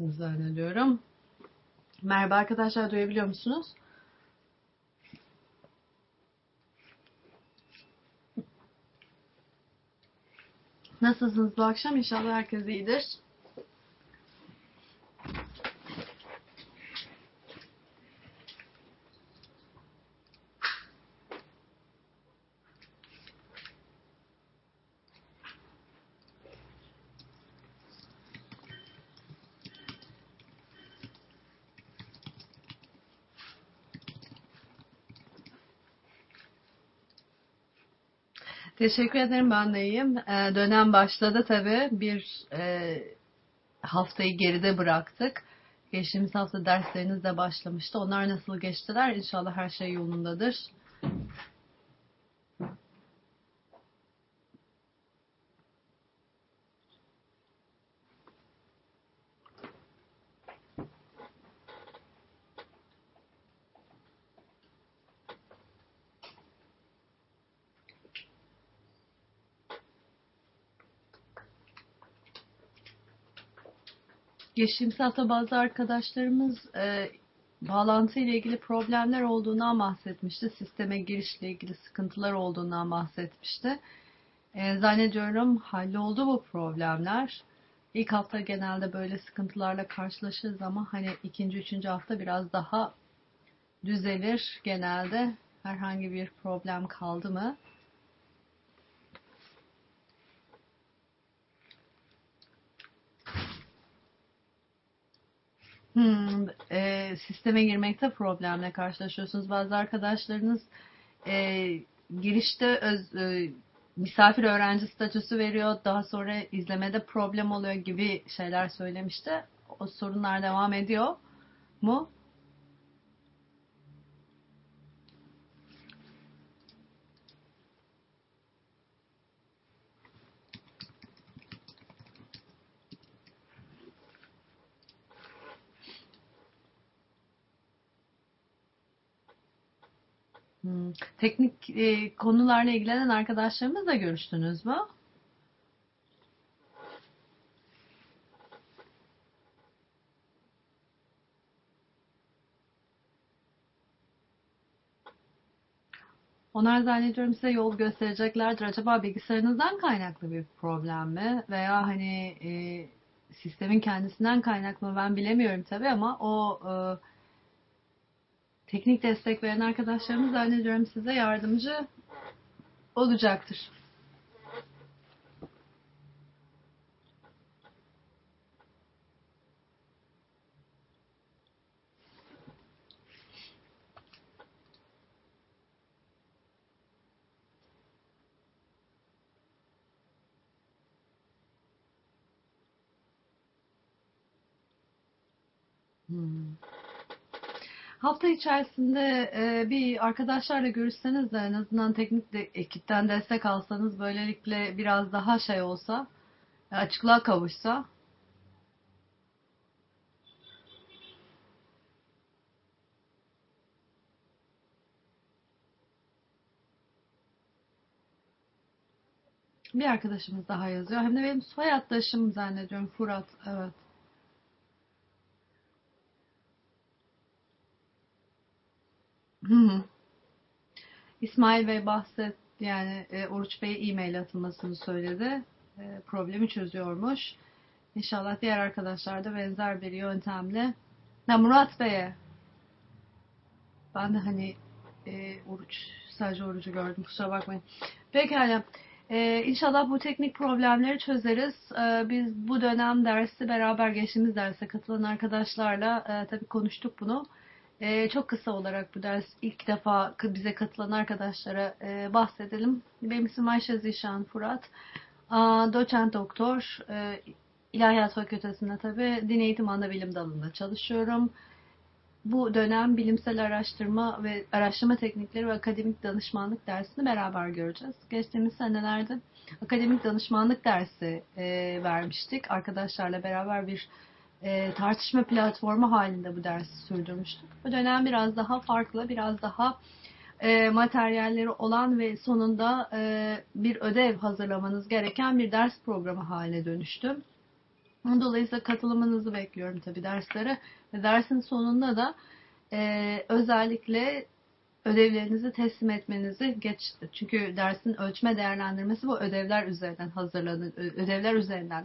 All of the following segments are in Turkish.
zannediyorum. Merhaba arkadaşlar duyabiliyor musunuz? Nasılsınız bu akşam? İnşallah herkes iyidir. Teşekkür ederim ben de iyiyim. Ee, dönem başladı tabii. Bir e, haftayı geride bıraktık. Geçtiğimiz hafta dersleriniz de başlamıştı. Onlar nasıl geçtiler? İnşallah her şey yolundadır. Geçtiğimiz hafta bazı arkadaşlarımız e, bağlantı ile ilgili problemler olduğundan bahsetmişti. Sisteme girişle ilgili sıkıntılar olduğundan bahsetmişti. E, zannediyorum halloldu bu problemler. İlk hafta genelde böyle sıkıntılarla karşılaşırız ama hani ikinci, üçüncü hafta biraz daha düzelir genelde. Herhangi bir problem kaldı mı? E, sisteme girmekte problemle karşılaşıyorsunuz. Bazı arkadaşlarınız e, girişte öz, e, misafir öğrenci statüsü veriyor. Daha sonra izlemede problem oluyor gibi şeyler söylemişti. O sorunlar devam ediyor mu? Hmm. Teknik e, konularla ilgilenen arkadaşlarımızla görüştünüz mü? Onlar zannediyorum size yol göstereceklerdir. Acaba bilgisayarınızdan kaynaklı bir problem mi? Veya hani e, sistemin kendisinden kaynaklı mı ben bilemiyorum tabii ama o e, teknik destek veren arkadaşlarımız zannediyorum size yardımcı olacaktır. Hmm. Hafta içerisinde e, bir arkadaşlarla görüşseniz de en azından teknik de, ekipten destek alsanız böylelikle biraz daha şey olsa açıklığa kavuşsa bir arkadaşımız daha yazıyor. Hem de benim soyaddaşım zannediyorum Furat. Evet. İsmail Bey bahset yani e, Oruç Bey'e e-mail atılmasını söyledi. E, problemi çözüyormuş. İnşallah diğer arkadaşlar da benzer bir yöntemle. Ha, Murat Bey'e. Ben de hani e, oruç sadece orucu gördüm kusura bakmayın. Pekala. E, inşallah bu teknik problemleri çözeriz. E, biz bu dönem dersi beraber geçtiğimiz derse katılan arkadaşlarla e, tabii konuştuk bunu. Ee, çok kısa olarak bu ders ilk defa bize katılan arkadaşlara e, bahsedelim. Benim ismim Ayşe Zişan Furat. Aa, doçent doktor. E, İlahiyat Fakültesi'nde tabii din eğitim ana bilim dalında çalışıyorum. Bu dönem bilimsel araştırma ve araştırma teknikleri ve akademik danışmanlık dersini beraber göreceğiz. Geçtiğimiz senelerde akademik danışmanlık dersi e, vermiştik. Arkadaşlarla beraber bir e, tartışma platformu halinde bu dersi sürdürmüştük. Bu dönem biraz daha farklı, biraz daha e, materyalleri olan ve sonunda e, bir ödev hazırlamanız gereken bir ders programı haline dönüştü. Dolayısıyla katılımınızı bekliyorum tabii derslere. Ve dersin sonunda da e, özellikle ödevlerinizi teslim etmenizi geç çünkü dersin ölçme değerlendirmesi bu ödevler üzerinden hazırlanır ödevler üzerinden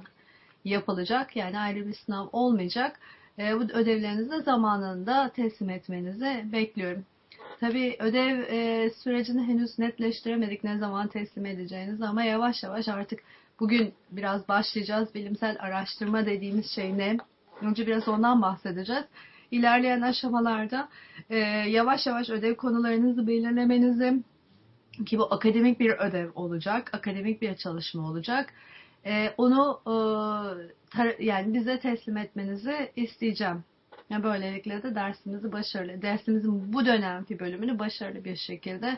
yapılacak yani ayrı bir sınav olmayacak e, bu ödevlerinizi de zamanında teslim etmenizi bekliyorum. Tabi ödev e, sürecini henüz netleştiremedik ne zaman teslim edeceğiniz ama yavaş yavaş artık bugün biraz başlayacağız. Bilimsel araştırma dediğimiz şey ne? Önce biraz ondan bahsedeceğiz. İlerleyen aşamalarda e, yavaş yavaş ödev konularınızı belirlemenizi ki bu akademik bir ödev olacak, akademik bir çalışma olacak. E, onu e, yani bize teslim etmenizi isteyeceğim. Yani böylelikle de dersimizi başarılı, dersimizin bu dönemki bölümünü başarılı bir şekilde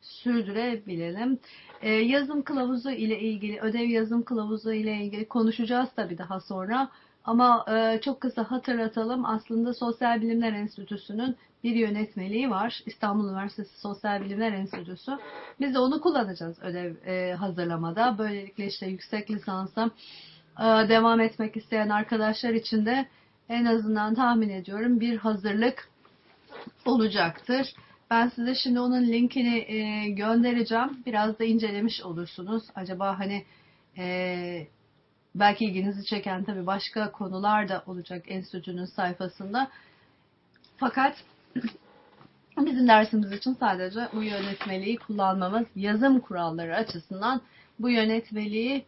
sürdürebilelim. Ee, yazım kılavuzu ile ilgili, ödev yazım kılavuzu ile ilgili konuşacağız tabii daha sonra. Ama e, çok kısa hatırlatalım. Aslında Sosyal Bilimler Enstitüsü'nün bir yönetmeliği var. İstanbul Üniversitesi Sosyal Bilimler Enstitüsü. Biz de onu kullanacağız ödev e, hazırlamada. Böylelikle işte yüksek lisansa e, devam etmek isteyen arkadaşlar için de en azından tahmin ediyorum bir hazırlık olacaktır. Ben size şimdi onun linkini e, göndereceğim. Biraz da incelemiş olursunuz. Acaba hani e, belki ilginizi çeken tabii başka konular da olacak enstitünün sayfasında. Fakat bizim dersimiz için sadece bu yönetmeliği kullanmamız yazım kuralları açısından bu yönetmeliği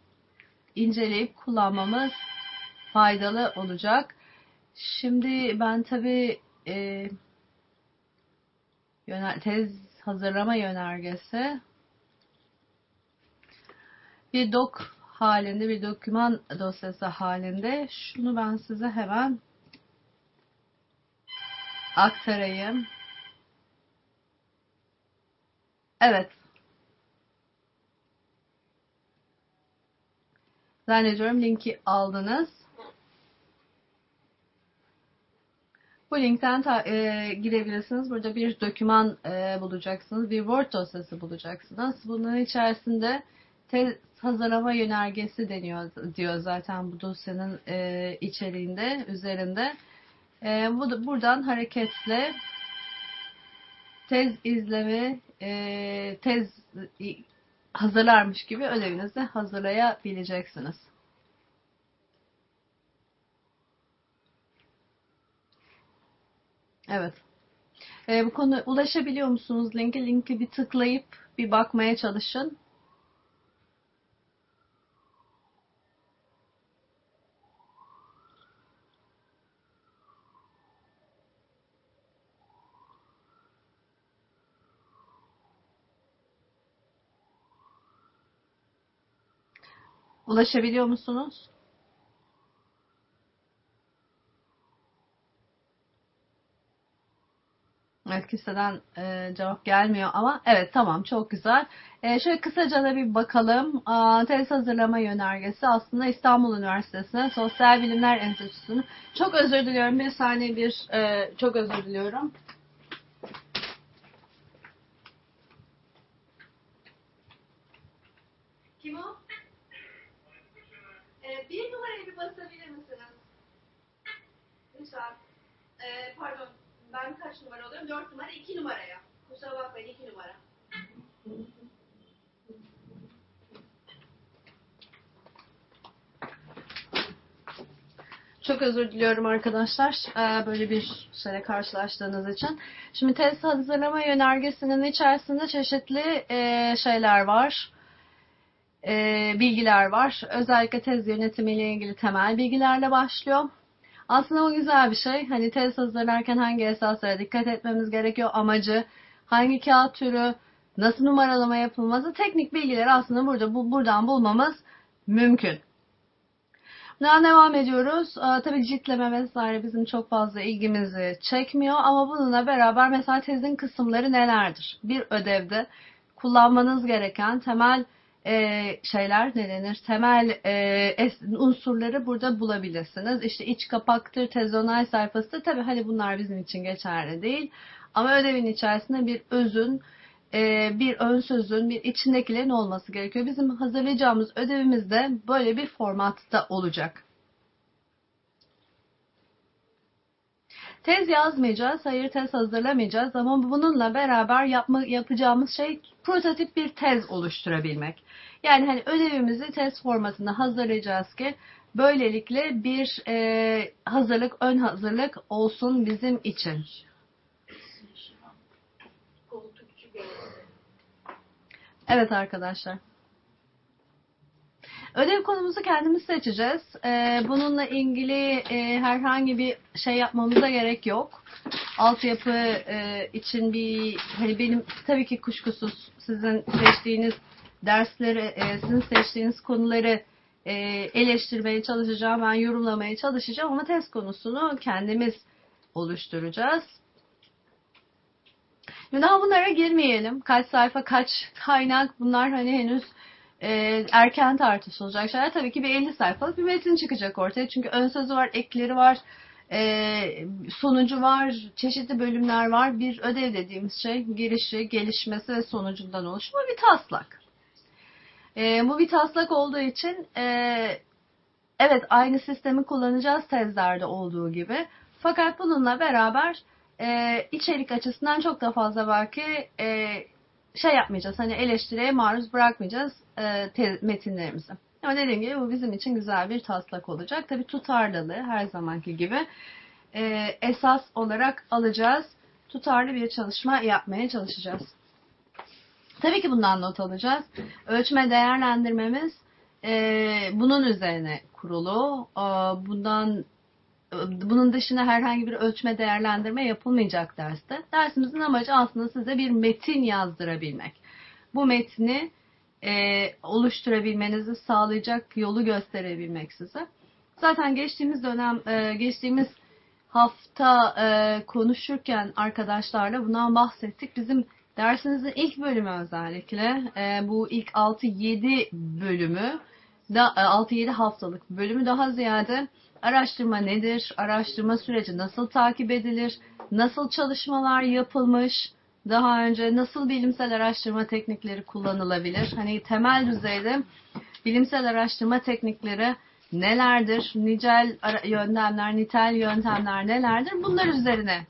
inceleyip kullanmamız faydalı olacak. Şimdi ben tabii e, tez hazırlama yönergesi bir dok halinde bir doküman dosyası halinde şunu ben size hemen aktarayım. Evet. Zannediyorum linki aldınız. Bu linkten ta, e, girebilirsiniz. Burada bir doküman e, bulacaksınız. Bir Word dosyası bulacaksınız. Bunun içerisinde tez hazırlama yönergesi deniyor diyor zaten bu dosyanın e, içeriğinde, üzerinde. E, bu, buradan hareketle tez izleme, e, tez hazırlarmış gibi ödevinizi hazırlayabileceksiniz. Evet. E, bu konu ulaşabiliyor musunuz linke? Linki bir tıklayıp bir bakmaya çalışın. Ulaşabiliyor musunuz? Evet kimseden e, cevap gelmiyor ama evet tamam çok güzel. E, şöyle kısaca da bir bakalım. E, tez hazırlama yönergesi aslında İstanbul Üniversitesi'ne Sosyal Bilimler Enstitüsü'nün. Çok özür diliyorum bir saniye bir e, çok özür diliyorum. Kim o? Bir numarayı bir basabilir misiniz? Lütfen. E, pardon ben kaç numara oluyorum? Dört numara, iki numaraya. Kusura bakmayın iki numara. Çok özür diliyorum arkadaşlar ee, böyle bir şeyle karşılaştığınız için. Şimdi test hazırlama yönergesinin içerisinde çeşitli e, şeyler var. E, bilgiler var. Özellikle tez yönetimiyle ilgili temel bilgilerle başlıyor. Aslında o güzel bir şey. Hani tez hazırlarken hangi esaslara dikkat etmemiz gerekiyor, amacı, hangi kağıt türü, nasıl numaralama yapılması, teknik bilgileri aslında burada bu, buradan bulmamız mümkün. Daha devam ediyoruz. Ee, tabii ciltleme vesaire bizim çok fazla ilgimizi çekmiyor ama bununla beraber mesela tezin kısımları nelerdir? Bir ödevde kullanmanız gereken temel e, şeyler ne? Temel e, unsurları burada bulabilirsiniz. İşte iç kapaktır, tezonal sayfası. Tabi hani bunlar bizim için geçerli değil. Ama ödevin içerisinde bir özün, e, bir ön sözün, bir içindekilerin olması gerekiyor. Bizim hazırlayacağımız ödevimizde böyle bir formatta olacak. Tez yazmayacağız, hayır tez hazırlamayacağız ama bununla beraber yapma, yapacağımız şey prototip bir tez oluşturabilmek. Yani hani ödevimizi tez formatında hazırlayacağız ki böylelikle bir e, hazırlık, ön hazırlık olsun bizim için. Evet arkadaşlar. Ödev konumuzu kendimiz seçeceğiz. Ee, bununla ilgili e, herhangi bir şey yapmamıza gerek yok. Altyapı e, için bir hani benim tabii ki kuşkusuz sizin seçtiğiniz dersleri, e, sizin seçtiğiniz konuları e, eleştirmeye çalışacağım, ben yorumlamaya çalışacağım ama test konusunu kendimiz oluşturacağız. Daha bunlara girmeyelim. Kaç sayfa, kaç kaynak bunlar hani henüz e, erken tartışılacak şeyler. Tabii ki bir 50 sayfalık bir metin çıkacak ortaya. Çünkü ön sözü var, ekleri var, e, sonucu var, çeşitli bölümler var. Bir ödev dediğimiz şey girişi, gelişmesi ve sonucundan oluşuyor. Bir taslak. E, bu bir taslak olduğu için e, evet aynı sistemi kullanacağız tezlerde olduğu gibi. Fakat bununla beraber e, içerik açısından çok da fazla belki e, şey yapmayacağız. Hani eleştiriye maruz bırakmayacağız e, metinlerimizi. Ama dediğim gibi bu bizim için güzel bir taslak olacak. Tabi tutarlılığı her zamanki gibi e, esas olarak alacağız. Tutarlı bir çalışma yapmaya çalışacağız. Tabii ki bundan not alacağız. Ölçme değerlendirmemiz e, bunun üzerine kurulu. E, bundan bunun dışında herhangi bir ölçme değerlendirme yapılmayacak derste. Dersimizin amacı aslında size bir metin yazdırabilmek. Bu metni e, oluşturabilmenizi sağlayacak yolu gösterebilmek size. Zaten geçtiğimiz dönem, e, geçtiğimiz hafta e, konuşurken arkadaşlarla bundan bahsettik. Bizim dersinizin ilk bölümü özellikle e, bu ilk 6-7 bölümü, da 6-7 haftalık bölümü daha ziyade Araştırma nedir? Araştırma süreci nasıl takip edilir? Nasıl çalışmalar yapılmış? Daha önce nasıl bilimsel araştırma teknikleri kullanılabilir? Hani temel düzeyde bilimsel araştırma teknikleri nelerdir? Nicel yöntemler, nitel yöntemler nelerdir? Bunlar üzerine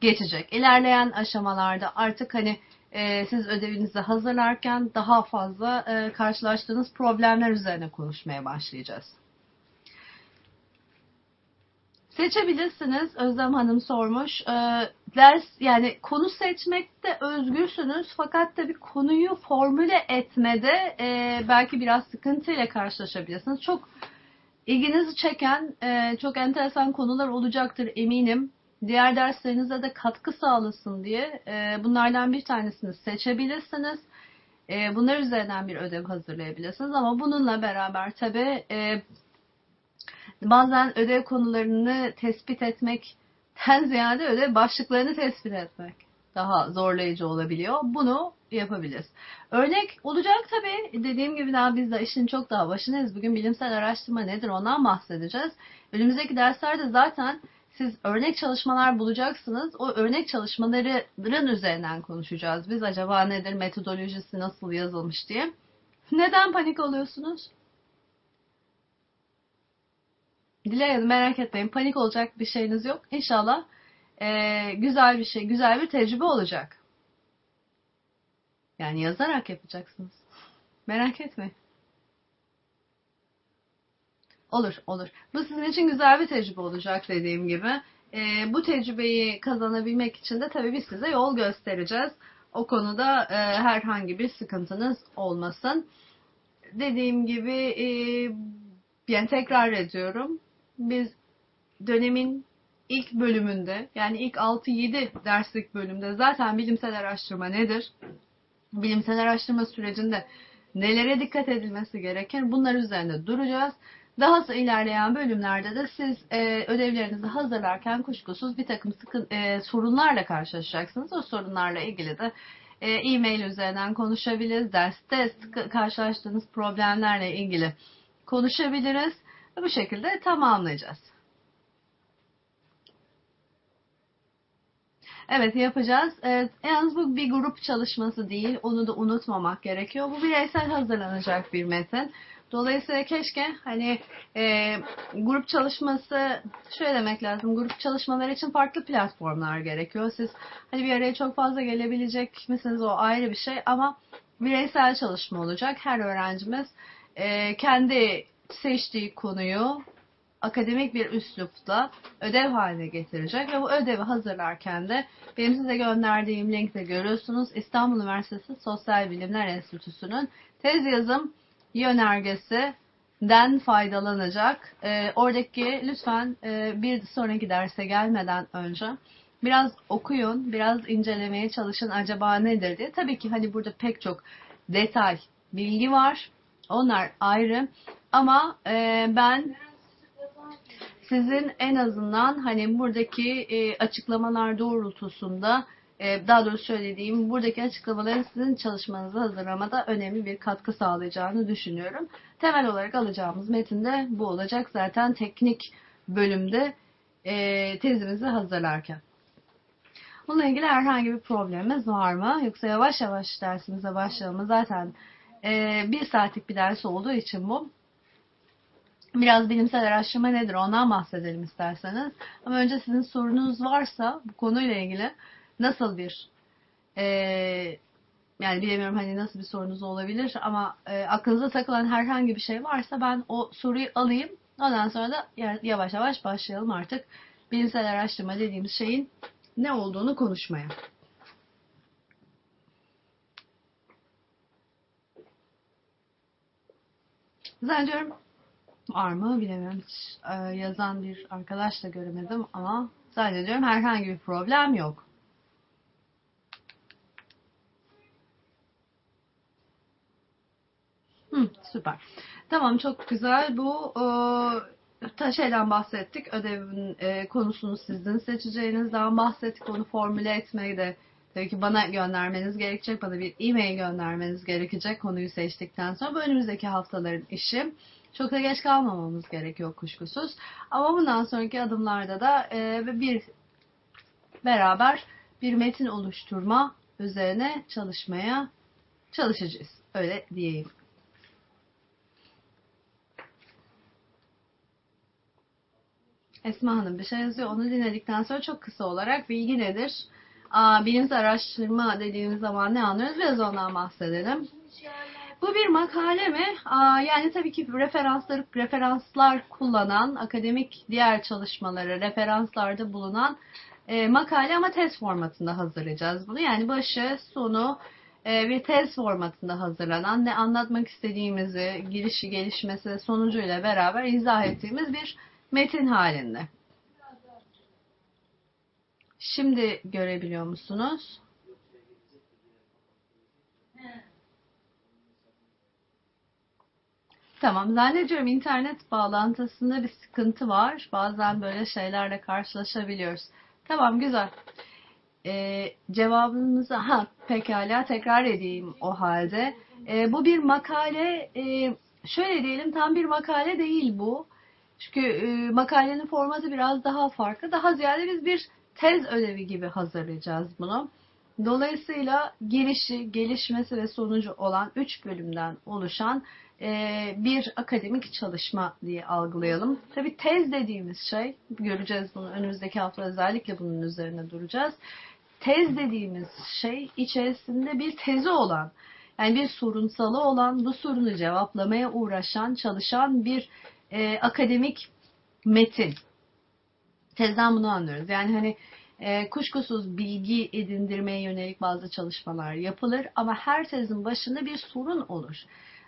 geçecek. İlerleyen aşamalarda artık hani e, siz ödevinizi hazırlarken daha fazla e, karşılaştığınız problemler üzerine konuşmaya başlayacağız. Seçebilirsiniz. Özlem Hanım sormuş. Ee, ders yani konu seçmekte özgürsünüz fakat tabii konuyu formüle etmede e, belki biraz sıkıntıyla karşılaşabilirsiniz. Çok ilginizi çeken e, çok enteresan konular olacaktır eminim. Diğer derslerinize de katkı sağlasın diye e, bunlardan bir tanesini seçebilirsiniz. E, bunlar üzerinden bir ödev hazırlayabilirsiniz ama bununla beraber tabii e, bazen ödev konularını tespit etmekten ziyade ödev başlıklarını tespit etmek daha zorlayıcı olabiliyor. Bunu yapabiliriz. Örnek olacak tabii. Dediğim gibi daha biz de işin çok daha başındayız. Bugün bilimsel araştırma nedir ondan bahsedeceğiz. Önümüzdeki derslerde zaten siz örnek çalışmalar bulacaksınız. O örnek çalışmaların üzerinden konuşacağız. Biz acaba nedir, metodolojisi nasıl yazılmış diye. Neden panik oluyorsunuz? Dilerim merak etmeyin. Panik olacak bir şeyiniz yok. İnşallah e, güzel bir şey, güzel bir tecrübe olacak. Yani yazarak yapacaksınız. Merak etmeyin. Olur, olur. Bu sizin için güzel bir tecrübe olacak dediğim gibi. E, bu tecrübeyi kazanabilmek için de tabii biz size yol göstereceğiz. O konuda e, herhangi bir sıkıntınız olmasın. Dediğim gibi e, yani tekrar ediyorum biz dönemin ilk bölümünde yani ilk 6-7 derslik bölümde zaten bilimsel araştırma nedir? Bilimsel araştırma sürecinde nelere dikkat edilmesi gereken bunlar üzerinde duracağız. Daha ilerleyen bölümlerde de siz e, ödevlerinizi hazırlarken kuşkusuz bir takım sıkın, e, sorunlarla karşılaşacaksınız. O sorunlarla ilgili de e, e-mail üzerinden konuşabiliriz. Derste karşılaştığınız problemlerle ilgili konuşabiliriz. Bu şekilde tamamlayacağız. Evet yapacağız. Evet, yalnız bu bir grup çalışması değil. Onu da unutmamak gerekiyor. Bu bireysel hazırlanacak bir metin. Dolayısıyla keşke hani e, grup çalışması şöyle demek lazım. Grup çalışmaları için farklı platformlar gerekiyor. Siz hani bir araya çok fazla gelebilecek misiniz o ayrı bir şey ama bireysel çalışma olacak. Her öğrencimiz e, kendi seçtiği konuyu akademik bir üslupla ödev haline getirecek ve bu ödevi hazırlarken de benim size gönderdiğim linkte görüyorsunuz İstanbul Üniversitesi Sosyal Bilimler Enstitüsü'nün tez yazım yönergesinden faydalanacak. E, oradaki lütfen e, bir sonraki derse gelmeden önce biraz okuyun, biraz incelemeye çalışın acaba nedir diye. Tabii ki hani burada pek çok detay, bilgi var. Onlar ayrı. Ama e, ben sizin en azından hani buradaki e, açıklamalar doğrultusunda e, daha doğrusu söylediğim buradaki açıklamaların sizin çalışmanızı hazırlamada önemli bir katkı sağlayacağını düşünüyorum. Temel olarak alacağımız metinde bu olacak zaten teknik bölümde e, tezimizi hazırlarken. Bununla ilgili herhangi bir problemimiz var mı? Yoksa yavaş yavaş dersimize başlayalım. Zaten e, bir saatlik bir ders olduğu için bu. Biraz bilimsel araştırma nedir ondan bahsedelim isterseniz. Ama önce sizin sorunuz varsa bu konuyla ilgili nasıl bir e, yani bilemiyorum hani nasıl bir sorunuz olabilir ama e, aklınıza takılan herhangi bir şey varsa ben o soruyu alayım. Ondan sonra da yavaş yavaş başlayalım artık bilimsel araştırma dediğimiz şeyin ne olduğunu konuşmaya. Zannediyorum var mı bilemiyorum. Hiç e, yazan bir arkadaş da göremedim ama zannediyorum herhangi bir problem yok. Hı, süper. Tamam çok güzel. Bu e, şeyden bahsettik. Ödevin e, konusunu sizin seçeceğinizden bahsettik. Onu formüle etmeyi de tabii ki bana göndermeniz gerekecek. Bana bir e-mail göndermeniz gerekecek konuyu seçtikten sonra. Bu önümüzdeki haftaların işi. Çok da geç kalmamamız gerekiyor kuşkusuz. Ama bundan sonraki adımlarda da e, bir beraber bir metin oluşturma üzerine çalışmaya çalışacağız. Öyle diyeyim. Esma Hanım bir şey yazıyor. Onu dinledikten sonra çok kısa olarak bilgi nedir? Aa, bilimsel araştırma dediğimiz zaman ne anlıyoruz? Biraz ondan bahsedelim. Bu bir makale mi? Aa, yani tabii ki referanslar, referanslar kullanan, akademik diğer çalışmaları referanslarda bulunan e, makale ama test formatında hazırlayacağız bunu. Yani başı, sonu e, bir test formatında hazırlanan, ne anlatmak istediğimizi, girişi, gelişmesi sonucuyla beraber izah ettiğimiz bir metin halinde. Şimdi görebiliyor musunuz? Tamam zannediyorum internet bağlantısında bir sıkıntı var. Bazen böyle şeylerle karşılaşabiliyoruz. Tamam güzel. Ee, cevabımızı ha pekala tekrar edeyim o halde. Ee, bu bir makale e, şöyle diyelim tam bir makale değil bu. Çünkü e, makalenin formatı biraz daha farklı. Daha ziyade biz bir tez ödevi gibi hazırlayacağız bunu. Dolayısıyla girişi, gelişmesi ve sonucu olan üç bölümden oluşan bir akademik çalışma diye algılayalım. Tabi tez dediğimiz şey, göreceğiz bunu önümüzdeki hafta özellikle bunun üzerine duracağız. Tez dediğimiz şey içerisinde bir tezi olan, yani bir sorunsalı olan, bu sorunu cevaplamaya uğraşan, çalışan bir e, akademik metin. Tezden bunu anlıyoruz. Yani hani e, kuşkusuz bilgi edindirmeye yönelik bazı çalışmalar yapılır ama her tezin başında bir sorun olur.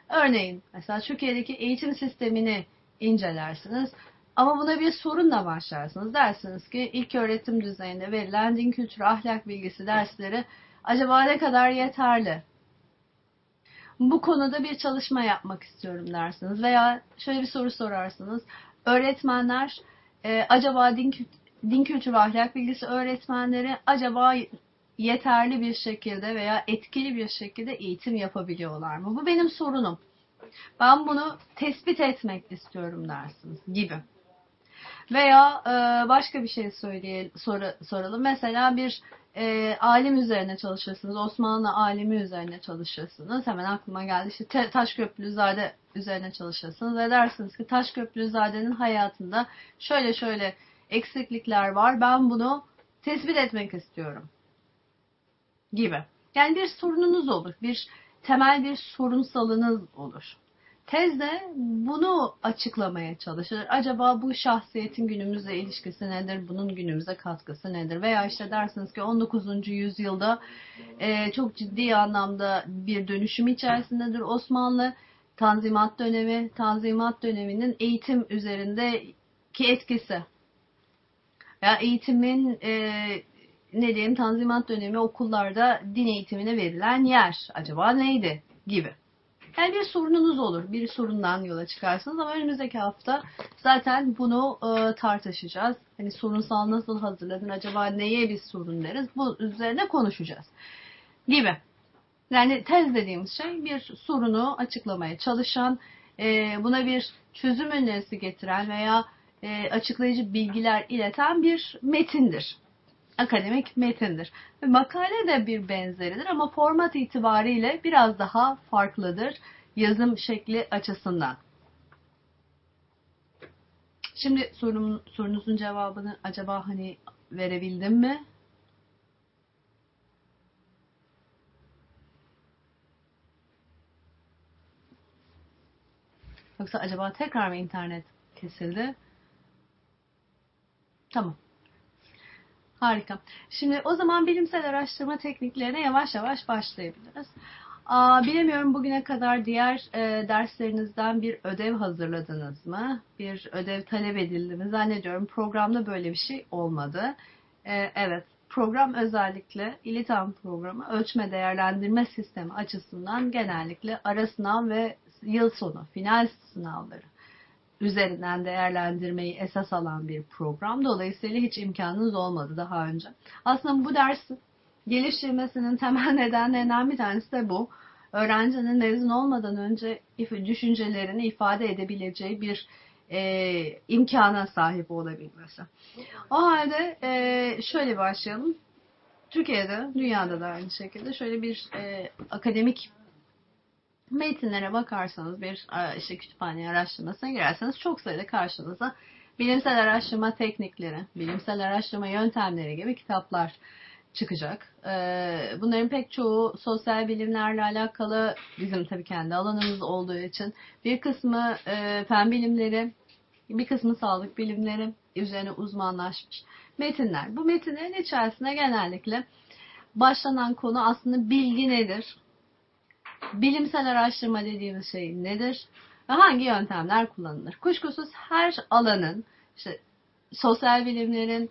Örneğin mesela Türkiye'deki eğitim sistemini incelersiniz. Ama buna bir sorunla başlarsınız. Dersiniz ki ilk öğretim düzeyinde verilen din kültürü ahlak bilgisi dersleri acaba ne kadar yeterli? Bu konuda bir çalışma yapmak istiyorum dersiniz. Veya şöyle bir soru sorarsınız. Öğretmenler e, acaba din, din kültürü ahlak bilgisi öğretmenleri acaba yeterli bir şekilde veya etkili bir şekilde eğitim yapabiliyorlar mı? Bu benim sorunum. Ben bunu tespit etmek istiyorum dersiniz gibi. Veya e, başka bir şey söyleyelim, sor, soralım. Mesela bir e, alim üzerine çalışırsınız. Osmanlı alimi üzerine çalışırsınız. Hemen aklıma geldi. İşte Taşköprülüzade üzerine çalışırsınız. Ve dersiniz ki Taşköprülüzade'nin hayatında şöyle şöyle eksiklikler var. Ben bunu tespit etmek istiyorum. Gibi. Yani bir sorununuz olur. Bir temel bir sorunsalınız olur. Tezde bunu açıklamaya çalışır. Acaba bu şahsiyetin günümüze ilişkisi nedir? Bunun günümüze katkısı nedir? Veya işte dersiniz ki 19. yüzyılda e, çok ciddi anlamda bir dönüşüm içerisindedir Osmanlı. Tanzimat dönemi, Tanzimat döneminin eğitim üzerindeki etkisi. Ya eğitimin e, ne diyeyim Tanzimat dönemi okullarda din eğitimine verilen yer acaba neydi gibi. Yani bir sorununuz olur. Bir sorundan yola çıkarsınız ama önümüzdeki hafta zaten bunu e, tartışacağız. Hani sorunsal nasıl hazırladın? Acaba neye biz sorun deriz? Bu üzerine konuşacağız. Gibi. Yani tez dediğimiz şey bir sorunu açıklamaya çalışan, e, buna bir çözüm önerisi getiren veya e, açıklayıcı bilgiler ileten bir metindir. Akademik metindir. Makale de bir benzeridir ama format itibariyle biraz daha farklıdır yazım şekli açısından. Şimdi sorun, sorunuzun cevabını acaba hani verebildim mi? Yoksa acaba tekrar mı internet kesildi? Tamam. Harika. Şimdi o zaman bilimsel araştırma tekniklerine yavaş yavaş başlayabiliriz. Aa, bilemiyorum bugüne kadar diğer e, derslerinizden bir ödev hazırladınız mı? Bir ödev talep edildi mi? Zannediyorum programda böyle bir şey olmadı. E, evet, program özellikle İLİTAM programı ölçme değerlendirme sistemi açısından genellikle ara sınav ve yıl sonu final sınavları üzerinden değerlendirmeyi esas alan bir program. Dolayısıyla hiç imkanınız olmadı daha önce. Aslında bu dersin geliştirmesinin temel nedenlerinden bir tanesi de bu. Öğrencinin mezun olmadan önce düşüncelerini ifade edebileceği bir e, imkana sahip olabilmesi. O halde e, şöyle başlayalım. Türkiye'de, dünyada da aynı şekilde şöyle bir e, akademik metinlere bakarsanız bir işte kütüphane araştırmasına girerseniz çok sayıda karşınıza bilimsel araştırma teknikleri, bilimsel araştırma yöntemleri gibi kitaplar çıkacak. Ee, bunların pek çoğu sosyal bilimlerle alakalı bizim tabii kendi alanımız olduğu için bir kısmı e, fen bilimleri, bir kısmı sağlık bilimleri üzerine uzmanlaşmış metinler. Bu metinlerin içerisinde genellikle başlanan konu aslında bilgi nedir? Bilimsel araştırma dediğimiz şey nedir? Ve hangi yöntemler kullanılır? Kuşkusuz her alanın, işte sosyal bilimlerin,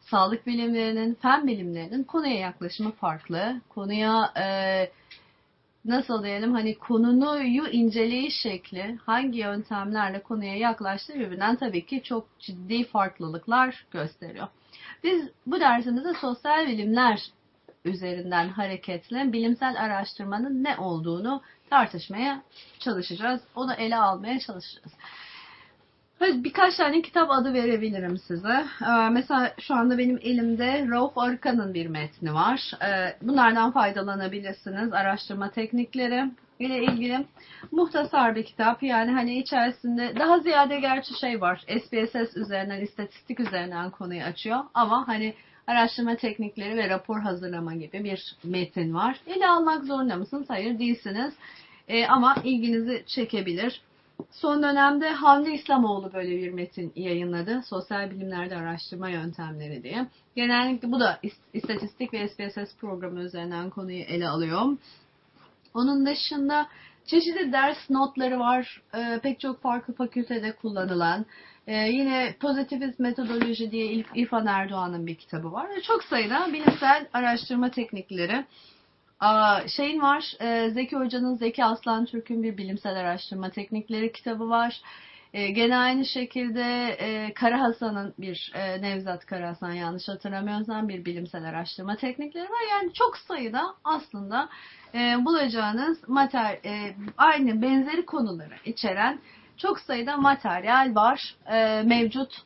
sağlık bilimlerinin, fen bilimlerinin konuya yaklaşımı farklı. Konuya e, nasıl diyelim hani konuyu inceleyiş şekli, hangi yöntemlerle konuya yaklaştığı birbirinden tabii ki çok ciddi farklılıklar gösteriyor. Biz bu dersimizde sosyal bilimler üzerinden hareketle bilimsel araştırmanın ne olduğunu tartışmaya çalışacağız. Onu ele almaya çalışacağız. Birkaç tane kitap adı verebilirim size. Ee, mesela şu anda benim elimde Rauf Arkan'ın bir metni var. Ee, bunlardan faydalanabilirsiniz. Araştırma teknikleri ile ilgili muhtasar bir kitap. Yani hani içerisinde daha ziyade gerçi şey var. SPSS üzerinden, istatistik üzerinden konuyu açıyor. Ama hani araştırma teknikleri ve rapor hazırlama gibi bir metin var. Ele almak zorunda mısınız? Hayır değilsiniz. Ee, ama ilginizi çekebilir. Son dönemde Hamdi İslamoğlu böyle bir metin yayınladı. Sosyal bilimlerde araştırma yöntemleri diye. Genellikle bu da istatistik ve SPSS programı üzerinden konuyu ele alıyor. Onun dışında çeşitli ders notları var. Ee, pek çok farklı fakültede kullanılan. Ee, yine pozitivist metodoloji diye İrfan Erdoğan'ın bir kitabı var. Çok sayıda bilimsel araştırma teknikleri şeyin var, e, Zeki Hoca'nın Zeki Aslan Türk'ün bir bilimsel araştırma teknikleri kitabı var. E, gene aynı şekilde e, Kara Hasan'ın bir Nevzat Kara Hasan yanlış hatırlamıyorsam bir bilimsel araştırma teknikleri var. Yani çok sayıda aslında bulacağınız mater aynı benzeri konuları içeren çok sayıda materyal var mevcut.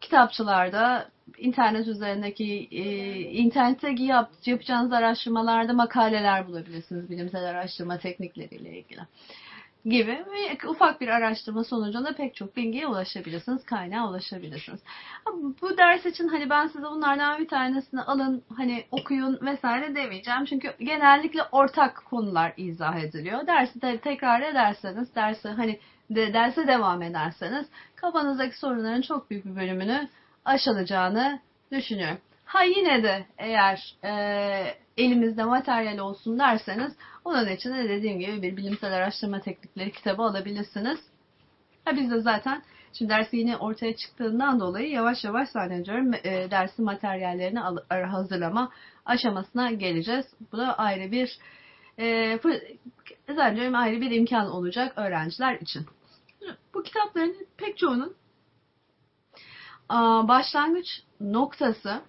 Kitapçılarda, internet üzerindeki e, internette yap, yapacağınız araştırmalarda makaleler bulabilirsiniz bilimsel araştırma teknikleriyle ilgili gibi ufak bir araştırma sonucunda pek çok bilgiye ulaşabilirsiniz, kaynağa ulaşabilirsiniz. Bu ders için hani ben size bunlardan bir tanesini alın, hani okuyun vesaire demeyeceğim. Çünkü genellikle ortak konular izah ediliyor. Dersi de tekrar ederseniz, dersi hani de, derse devam ederseniz kafanızdaki sorunların çok büyük bir bölümünü aşılacağını düşünüyorum. Ha yine de eğer e, elimizde materyal olsun derseniz onun için de dediğim gibi bir bilimsel araştırma teknikleri kitabı alabilirsiniz. Ha biz de zaten şimdi dersi yine ortaya çıktığından dolayı yavaş yavaş zannediyorum e, dersi materyallerini al, hazırlama aşamasına geleceğiz. Bu da ayrı bir e, zannediyorum ayrı bir imkan olacak öğrenciler için. Bu kitapların pek çoğunun başlangıç noktası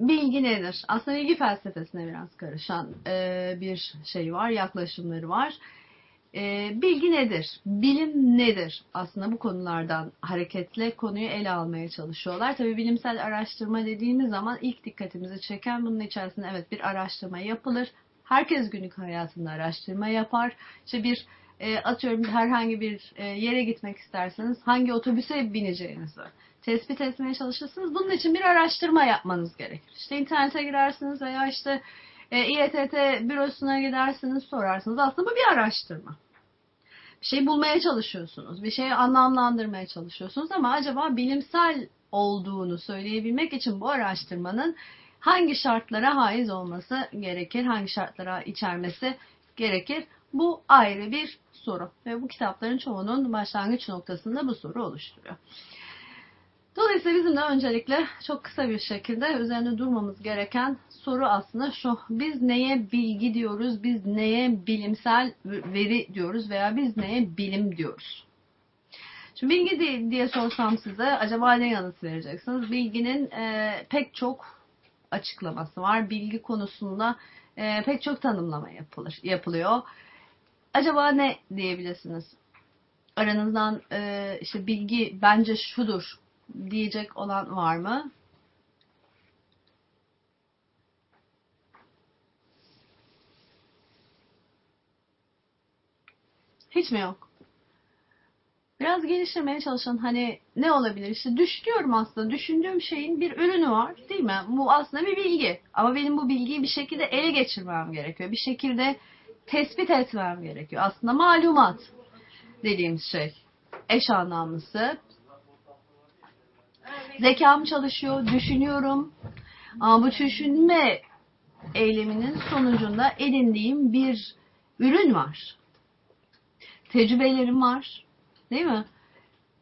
bilgi nedir? Aslında bilgi felsefesine biraz karışan e, bir şey var, yaklaşımları var. E, bilgi nedir? Bilim nedir? Aslında bu konulardan hareketle konuyu ele almaya çalışıyorlar. Tabi bilimsel araştırma dediğimiz zaman ilk dikkatimizi çeken bunun içerisinde evet bir araştırma yapılır. Herkes günlük hayatında araştırma yapar. İşte bir e, atıyorum herhangi bir e, yere gitmek isterseniz hangi otobüse bineceğinizi tespit etmeye çalışırsınız. Bunun için bir araştırma yapmanız gerekir. İşte internete girersiniz veya işte e, İETT bürosuna gidersiniz sorarsınız. Aslında bu bir araştırma. Bir şey bulmaya çalışıyorsunuz. Bir şeyi anlamlandırmaya çalışıyorsunuz ama acaba bilimsel olduğunu söyleyebilmek için bu araştırmanın hangi şartlara haiz olması gerekir, hangi şartlara içermesi gerekir? Bu ayrı bir soru ve bu kitapların çoğunun başlangıç noktasında bu soru oluşturuyor. Dolayısıyla bizim de öncelikle çok kısa bir şekilde üzerinde durmamız gereken soru aslında şu. Biz neye bilgi diyoruz, biz neye bilimsel veri diyoruz veya biz neye bilim diyoruz? Şimdi bilgi diye sorsam size acaba ne yanıt vereceksiniz? Bilginin e, pek çok açıklaması var. Bilgi konusunda e, pek çok tanımlama yapılır, yapılıyor. Acaba ne diyebilirsiniz? Aranızdan e, işte bilgi bence şudur diyecek olan var mı? Hiç mi yok? Biraz geliştirmeye çalışan hani ne olabilir? İşte düşünüyorum aslında. Düşündüğüm şeyin bir ürünü var değil mi? Bu aslında bir bilgi. Ama benim bu bilgiyi bir şekilde ele geçirmem gerekiyor. Bir şekilde tespit etmem gerekiyor. Aslında malumat dediğimiz şey. Eş anlamlısı Zekam çalışıyor, düşünüyorum. Ama bu düşünme eyleminin sonucunda edindiğim bir ürün var. Tecrübelerim var. Değil mi?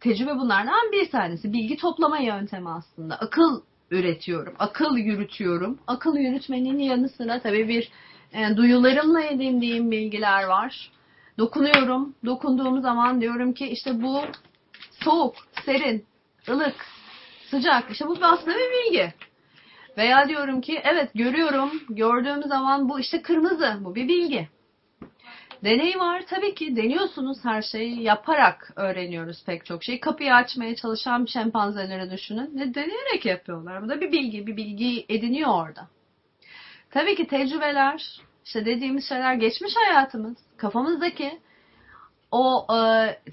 Tecrübe bunlardan bir tanesi. Bilgi toplama yöntemi aslında. Akıl üretiyorum. Akıl yürütüyorum. Akıl yürütmenin yanı sıra tabii bir e, duyularımla edindiğim bilgiler var. Dokunuyorum. Dokunduğum zaman diyorum ki işte bu soğuk, serin, ılık, Sıcak. İşte bu aslında bir bilgi. Veya diyorum ki evet görüyorum. Gördüğüm zaman bu işte kırmızı. Bu bir bilgi. Deney var tabii ki deniyorsunuz her şeyi yaparak öğreniyoruz pek çok şey. Kapıyı açmaya çalışan şempanzeleri düşünün. Ne deneyerek yapıyorlar. Bu da bir bilgi, bir bilgi ediniyor orada. Tabii ki tecrübeler, işte dediğimiz şeyler geçmiş hayatımız, kafamızdaki o e,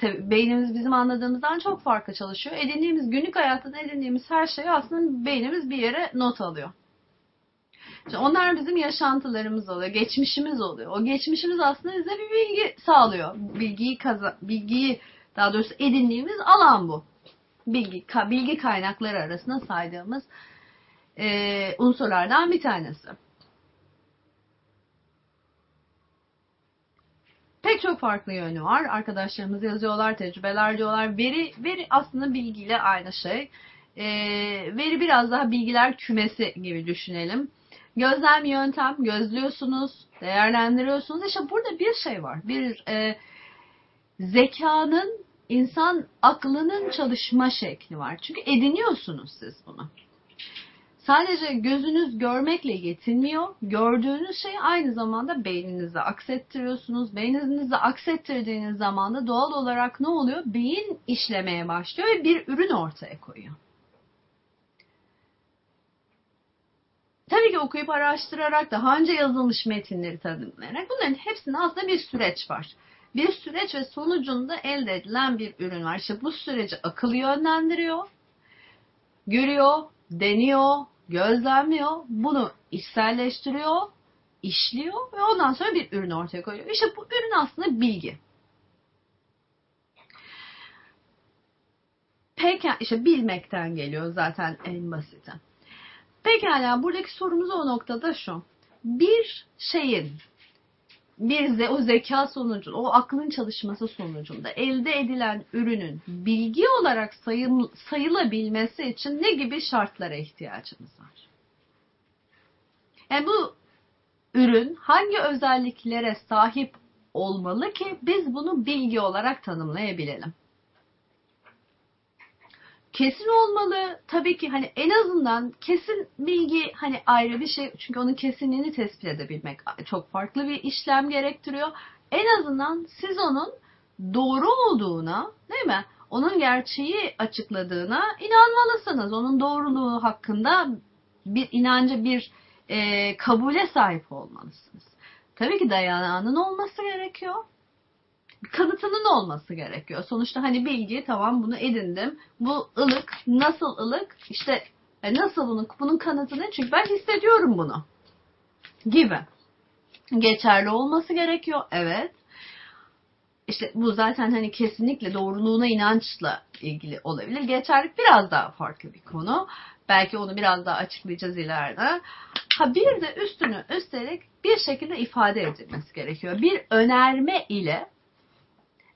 tabii beynimiz bizim anladığımızdan çok farklı çalışıyor. Edindiğimiz günlük hayatında edindiğimiz her şeyi aslında beynimiz bir yere not alıyor. İşte onlar bizim yaşantılarımız oluyor, geçmişimiz oluyor. O geçmişimiz aslında bize bir bilgi sağlıyor. Bilgiyi kaza, bilgiyi daha doğrusu edindiğimiz alan bu. Bilgi bilgi kaynakları arasında saydığımız e, unsurlardan bir tanesi. Pek çok farklı yönü var. Arkadaşlarımız yazıyorlar, tecrübeler diyorlar. Veri, veri aslında bilgiyle aynı şey. E, veri biraz daha bilgiler kümesi gibi düşünelim. Gözlem yöntem, gözlüyorsunuz, değerlendiriyorsunuz. İşte burada bir şey var. Bir e, zekanın, insan aklının çalışma şekli var. Çünkü ediniyorsunuz siz bunu. Sadece gözünüz görmekle yetinmiyor. Gördüğünüz şeyi aynı zamanda beyninize aksettiriyorsunuz. Beyninize aksettirdiğiniz zaman da doğal olarak ne oluyor? Beyin işlemeye başlıyor ve bir ürün ortaya koyuyor. Tabii ki okuyup araştırarak, daha önce yazılmış metinleri tanımlayarak bunların hepsinin aslında bir süreç var. Bir süreç ve sonucunda elde edilen bir ürün var. İşte bu süreci akıl yönlendiriyor, görüyor, deniyor, gözlemliyor, bunu içselleştiriyor, işliyor ve ondan sonra bir ürün ortaya koyuyor. İşte bu ürün aslında bilgi. Peki işte bilmekten geliyor zaten en basiti. Pekala buradaki sorumuz o noktada şu. Bir şeyin bir o zeka sonucu, o aklın çalışması sonucunda elde edilen ürünün bilgi olarak sayıl, sayılabilmesi için ne gibi şartlara ihtiyacımız var? Yani bu ürün hangi özelliklere sahip olmalı ki biz bunu bilgi olarak tanımlayabilelim? Kesin olmalı. Tabii ki hani en azından kesin bilgi hani ayrı bir şey. Çünkü onun kesinliğini tespit edebilmek çok farklı bir işlem gerektiriyor. En azından siz onun doğru olduğuna değil mi? Onun gerçeği açıkladığına inanmalısınız. Onun doğruluğu hakkında bir inancı bir e, kabule sahip olmalısınız. Tabii ki dayanağının olması gerekiyor kanıtının olması gerekiyor. Sonuçta hani bilgi tamam bunu edindim. Bu ılık nasıl ılık? İşte e, nasıl bunun bunun kanıtı ne? Çünkü ben hissediyorum bunu. Gibi. Geçerli olması gerekiyor. Evet. İşte bu zaten hani kesinlikle doğruluğuna inançla ilgili olabilir. Geçerlik biraz daha farklı bir konu. Belki onu biraz daha açıklayacağız ileride. Ha bir de üstünü üstelik bir şekilde ifade edilmesi gerekiyor. Bir önerme ile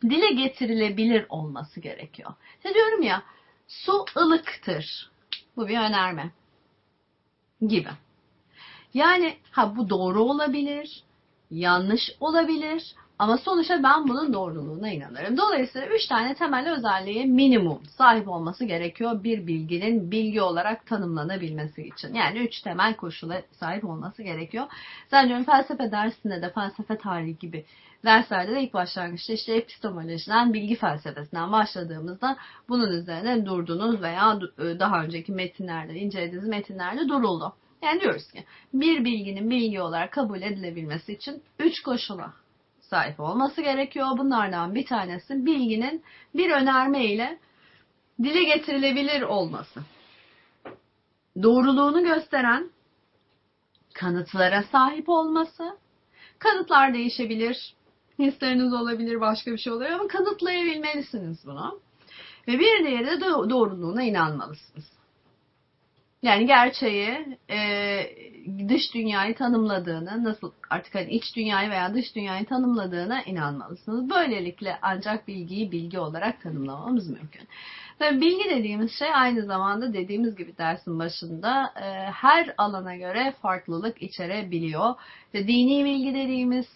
dile getirilebilir olması gerekiyor. İşte diyorum ya su ılıktır. Bu bir önerme gibi. Yani ha bu doğru olabilir, yanlış olabilir ama sonuçta ben bunun doğruluğuna inanırım. Dolayısıyla üç tane temel özelliğe minimum sahip olması gerekiyor bir bilginin bilgi olarak tanımlanabilmesi için. Yani üç temel koşula sahip olması gerekiyor. Zaten felsefe dersinde de felsefe tarihi gibi derslerde de ilk başlangıçta işte epistemolojiden, bilgi felsefesinden başladığımızda bunun üzerine durdunuz veya e, daha önceki metinlerde, incelediğiniz metinlerde duruldu. Yani diyoruz ki bir bilginin bilgi olarak kabul edilebilmesi için üç koşula sahip olması gerekiyor. Bunlardan bir tanesi bilginin bir önerme ile dile getirilebilir olması. Doğruluğunu gösteren kanıtlara sahip olması. Kanıtlar değişebilir, Hisleriniz olabilir, başka bir şey olabilir ama kanıtlayabilmelisiniz bunu. Ve bir diğeri de doğruluğuna inanmalısınız. Yani gerçeği e, dış dünyayı tanımladığını, nasıl artık hani iç dünyayı veya dış dünyayı tanımladığına inanmalısınız. Böylelikle ancak bilgiyi bilgi olarak tanımlamamız mümkün. Tabii bilgi dediğimiz şey aynı zamanda dediğimiz gibi dersin başında e, her alana göre farklılık içerebiliyor. Ve dini bilgi dediğimiz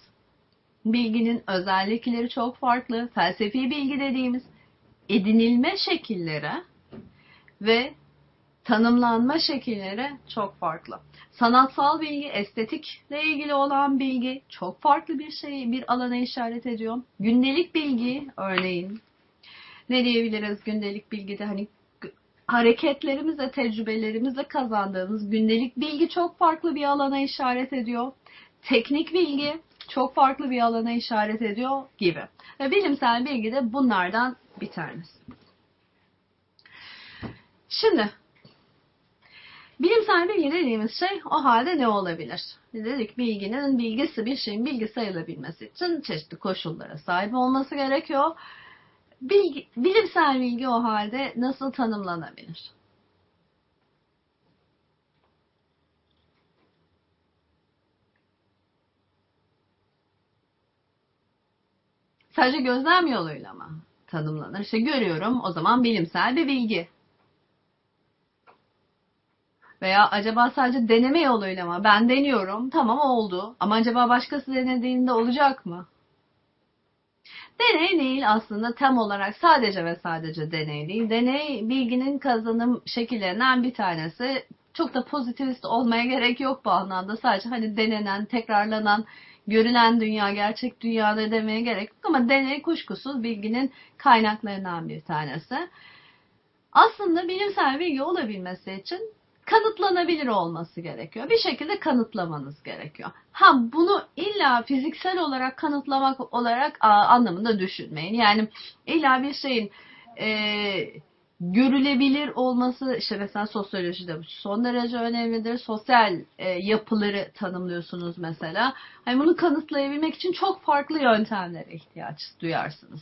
bilginin özellikleri çok farklı. Felsefi bilgi dediğimiz edinilme şekilleri ve tanımlanma şekilleri çok farklı. Sanatsal bilgi, estetikle ilgili olan bilgi çok farklı bir şey, bir alana işaret ediyor. Gündelik bilgi örneğin ne diyebiliriz gündelik bilgide hani hareketlerimizle, tecrübelerimizle kazandığımız gündelik bilgi çok farklı bir alana işaret ediyor. Teknik bilgi çok farklı bir alana işaret ediyor gibi. Ve bilimsel bilgi de bunlardan bir tanesi. Şimdi bilimsel bilgi dediğimiz şey o halde ne olabilir? Dedik bilginin bilgisi bir şeyin bilgi sayılabilmesi için çeşitli koşullara sahip olması gerekiyor. Bilgi, bilimsel bilgi o halde nasıl tanımlanabilir? Sadece gözlem yoluyla mı tanımlanır? İşte görüyorum o zaman bilimsel bir bilgi. Veya acaba sadece deneme yoluyla mı? Ben deniyorum, tamam oldu. Ama acaba başkası denediğinde olacak mı? Deney değil aslında tam olarak sadece ve sadece deney değil. Deney bilginin kazanım şekillerinden bir tanesi. çok da pozitivist olmaya gerek yok bu anlamda. Sadece hani denenen, tekrarlanan, görülen dünya, gerçek dünyada demeye gerek yok. Ama deney kuşkusuz bilginin kaynaklarından bir tanesi. Aslında bilimsel bilgi olabilmesi için kanıtlanabilir olması gerekiyor. Bir şekilde kanıtlamanız gerekiyor. Ha bunu illa fiziksel olarak kanıtlamak olarak anlamında düşünmeyin. Yani illa bir şeyin e, görülebilir olması işte mesela sosyolojide bu son derece önemlidir. Sosyal e, yapıları tanımlıyorsunuz mesela. Hani bunu kanıtlayabilmek için çok farklı yöntemlere ihtiyaç duyarsınız.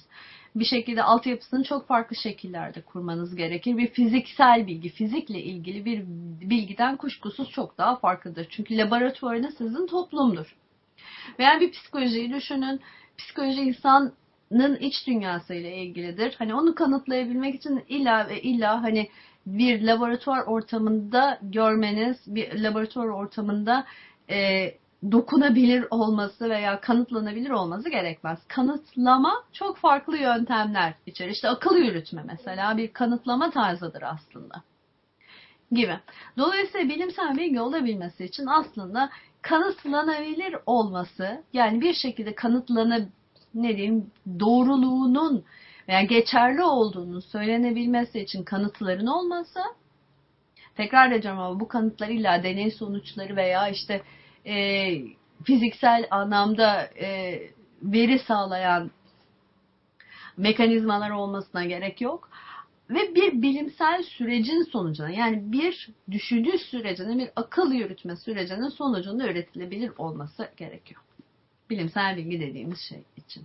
Bir şekilde altyapısını çok farklı şekillerde kurmanız gerekir. Bir fiziksel bilgi, fizikle ilgili bir bilgiden kuşkusuz çok daha farklıdır. Çünkü laboratuvarınız sizin toplumdur. Veya bir psikolojiyi düşünün. Psikoloji insan iç dünyası ile ilgilidir. Hani onu kanıtlayabilmek için illa ve illa hani bir laboratuvar ortamında görmeniz, bir laboratuvar ortamında e, dokunabilir olması veya kanıtlanabilir olması gerekmez. Kanıtlama çok farklı yöntemler içerir. İşte akıl yürütme mesela bir kanıtlama tarzıdır aslında gibi. Dolayısıyla bilimsel bilgi olabilmesi için aslında kanıtlanabilir olması yani bir şekilde kanıtlanabilir ne diyeyim doğruluğunun veya geçerli olduğunu söylenebilmesi için kanıtların olması tekrar edeceğim ama bu kanıtlar illa deney sonuçları veya işte e, fiziksel anlamda e, veri sağlayan mekanizmalar olmasına gerek yok. Ve bir bilimsel sürecin sonucunda yani bir düşünce sürecinin bir akıl yürütme sürecinin sonucunda üretilebilir olması gerekiyor bilimsel bilgi dediğimiz şey için.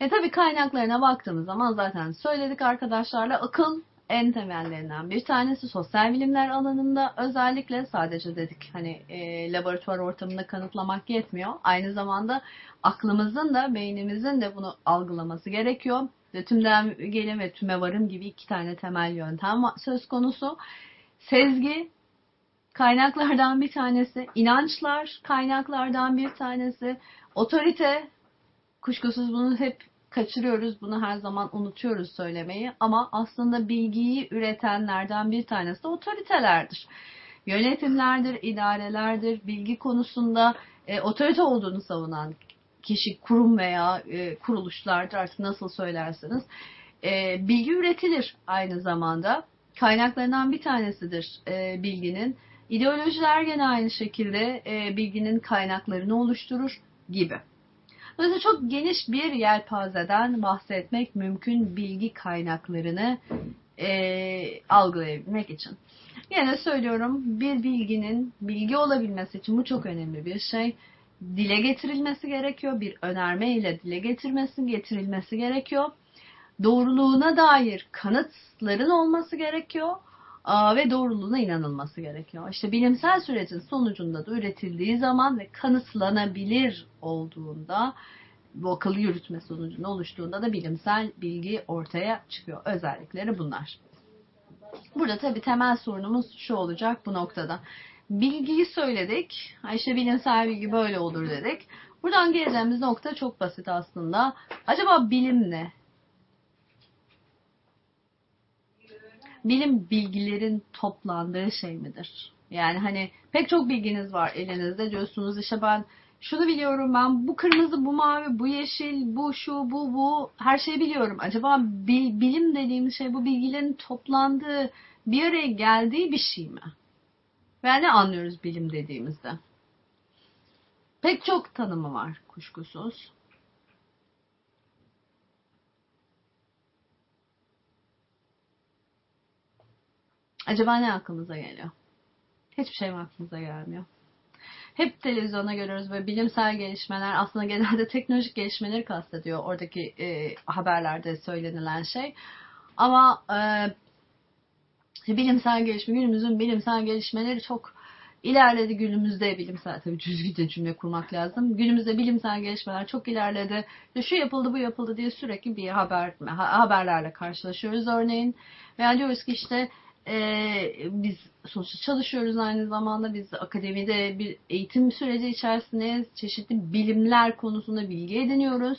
E tabi kaynaklarına baktığımız zaman zaten söyledik arkadaşlarla akıl en temellerinden bir tanesi sosyal bilimler alanında özellikle sadece dedik hani e, laboratuvar ortamında kanıtlamak yetmiyor. Aynı zamanda aklımızın da beynimizin de bunu algılaması gerekiyor. Ve tümden gelin ve tüme varım gibi iki tane temel yöntem söz konusu. Sezgi kaynaklardan bir tanesi, inançlar kaynaklardan bir tanesi, Otorite, kuşkusuz bunu hep kaçırıyoruz, bunu her zaman unutuyoruz söylemeyi ama aslında bilgiyi üretenlerden bir tanesi de otoritelerdir. Yönetimlerdir, idarelerdir, bilgi konusunda e, otorite olduğunu savunan kişi, kurum veya e, kuruluşlardır artık nasıl söylerseniz. E, bilgi üretilir aynı zamanda. Kaynaklarından bir tanesidir e, bilginin. İdeolojiler gene aynı şekilde e, bilginin kaynaklarını oluşturur gibi. Dolayısıyla çok geniş bir yelpazeden bahsetmek mümkün bilgi kaynaklarını e, algılayabilmek için. Yine söylüyorum bir bilginin bilgi olabilmesi için bu çok önemli bir şey. Dile getirilmesi gerekiyor. Bir önerme ile dile getirmesi, getirilmesi gerekiyor. Doğruluğuna dair kanıtların olması gerekiyor ve doğruluğuna inanılması gerekiyor. İşte bilimsel sürecin sonucunda da üretildiği zaman ve kanıtlanabilir olduğunda bu akıllı yürütme sonucunda oluştuğunda da bilimsel bilgi ortaya çıkıyor. Özellikleri bunlar. Burada tabi temel sorunumuz şu olacak bu noktada. Bilgiyi söyledik. İşte bilimsel bilgi böyle olur dedik. Buradan geleceğimiz nokta çok basit aslında. Acaba bilim ne? Bilim bilgilerin toplandığı şey midir? Yani hani pek çok bilginiz var elinizde diyorsunuz işte ben şunu biliyorum ben bu kırmızı bu mavi bu yeşil bu şu bu bu her şeyi biliyorum. Acaba bil, bilim dediğimiz şey bu bilgilerin toplandığı bir araya geldiği bir şey mi? Ve ne anlıyoruz bilim dediğimizde? Pek çok tanımı var kuşkusuz. Acaba ne aklımıza geliyor? Hiçbir şey mi aklımıza gelmiyor? Hep televizyona görüyoruz ve bilimsel gelişmeler aslında genelde teknolojik gelişmeleri kastediyor oradaki e, haberlerde söylenilen şey. Ama e, bilimsel gelişme, günümüzün bilimsel gelişmeleri çok ilerledi günümüzde bilimsel tabii düzgün cümle kurmak lazım. Günümüzde bilimsel gelişmeler çok ilerledi. Şu yapıldı bu yapıldı diye sürekli bir haber haberlerle karşılaşıyoruz örneğin. Veya diyoruz ki işte ee, biz sonuçta çalışıyoruz aynı zamanda. Biz akademide bir eğitim süreci içerisindeyiz. Çeşitli bilimler konusunda bilgi ediniyoruz.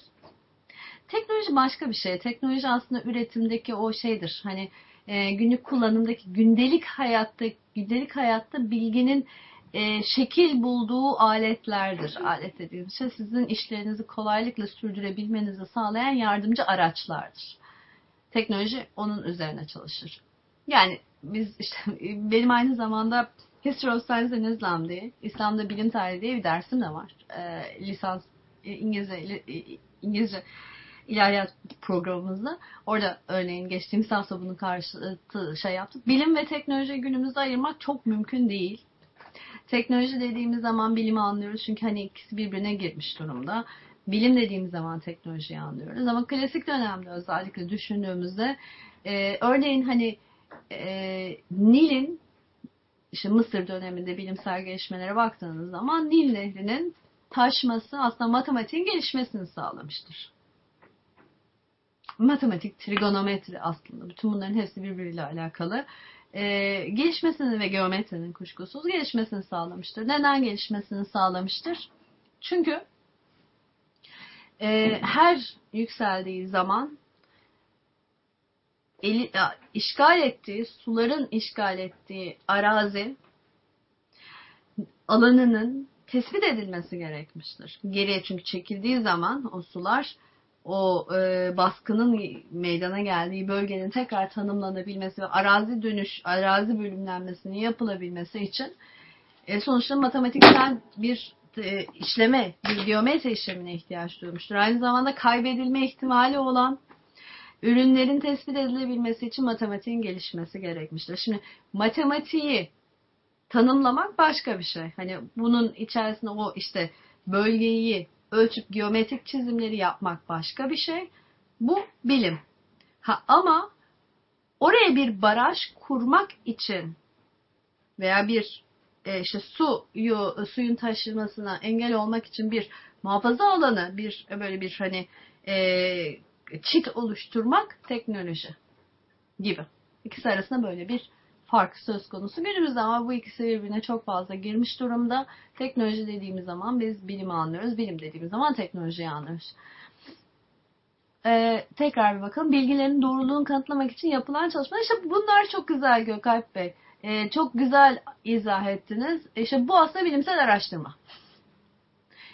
Teknoloji başka bir şey. Teknoloji aslında üretimdeki o şeydir. Hani e, günlük kullanımdaki gündelik hayatta gündelik hayatta bilginin e, şekil bulduğu aletlerdir. Alet dediğimiz şey sizin işlerinizi kolaylıkla sürdürebilmenizi sağlayan yardımcı araçlardır. Teknoloji onun üzerine çalışır. Yani biz işte benim aynı zamanda History of Science and Islam diye, İslam'da bilim tarihi diye bir dersim de var. E, lisans e, İngilizce e, İngilizce ilahiyat programımızda. Orada örneğin geçtiğimiz hafta bunun karşı şey yaptık. Bilim ve teknoloji günümüzde ayırmak çok mümkün değil. Teknoloji dediğimiz zaman bilimi anlıyoruz çünkü hani ikisi birbirine girmiş durumda. Bilim dediğimiz zaman teknolojiyi anlıyoruz ama klasik dönemde özellikle düşündüğümüzde e, örneğin hani e, Nil'in işte Mısır döneminde bilimsel gelişmelere baktığınız zaman Nil Nehri'nin taşması aslında matematiğin gelişmesini sağlamıştır. Matematik, trigonometri aslında bütün bunların hepsi birbiriyle alakalı e, gelişmesini ve geometrinin kuşkusuz gelişmesini sağlamıştır. Neden gelişmesini sağlamıştır? Çünkü e, her yükseldiği zaman eli, işgal ettiği, suların işgal ettiği arazi alanının tespit edilmesi gerekmiştir. Geriye çünkü çekildiği zaman o sular o e, baskının meydana geldiği bölgenin tekrar tanımlanabilmesi ve arazi dönüş, arazi bölümlenmesinin yapılabilmesi için e, sonuçta matematiksel bir e, işleme, bir geometri işlemine ihtiyaç duymuştur. Aynı zamanda kaybedilme ihtimali olan ürünlerin tespit edilebilmesi için matematiğin gelişmesi gerekmiştir. Şimdi matematiği tanımlamak başka bir şey. Hani bunun içerisinde o işte bölgeyi ölçüp geometrik çizimleri yapmak başka bir şey. Bu bilim. Ha, ama oraya bir baraj kurmak için veya bir e, işte suyu suyun taşınmasına engel olmak için bir muhafaza alanı, bir böyle bir hani e, çit oluşturmak teknoloji gibi. İkisi arasında böyle bir fark söz konusu. Günümüzde ama bu ikisi birbirine çok fazla girmiş durumda. Teknoloji dediğimiz zaman biz bilimi anlıyoruz. Bilim dediğimiz zaman teknolojiyi anlıyoruz. Ee, tekrar bir bakalım. Bilgilerin doğruluğunu kanıtlamak için yapılan çalışmalar. İşte bunlar çok güzel Gökalp Bey. Ee, çok güzel izah ettiniz. İşte bu aslında bilimsel araştırma.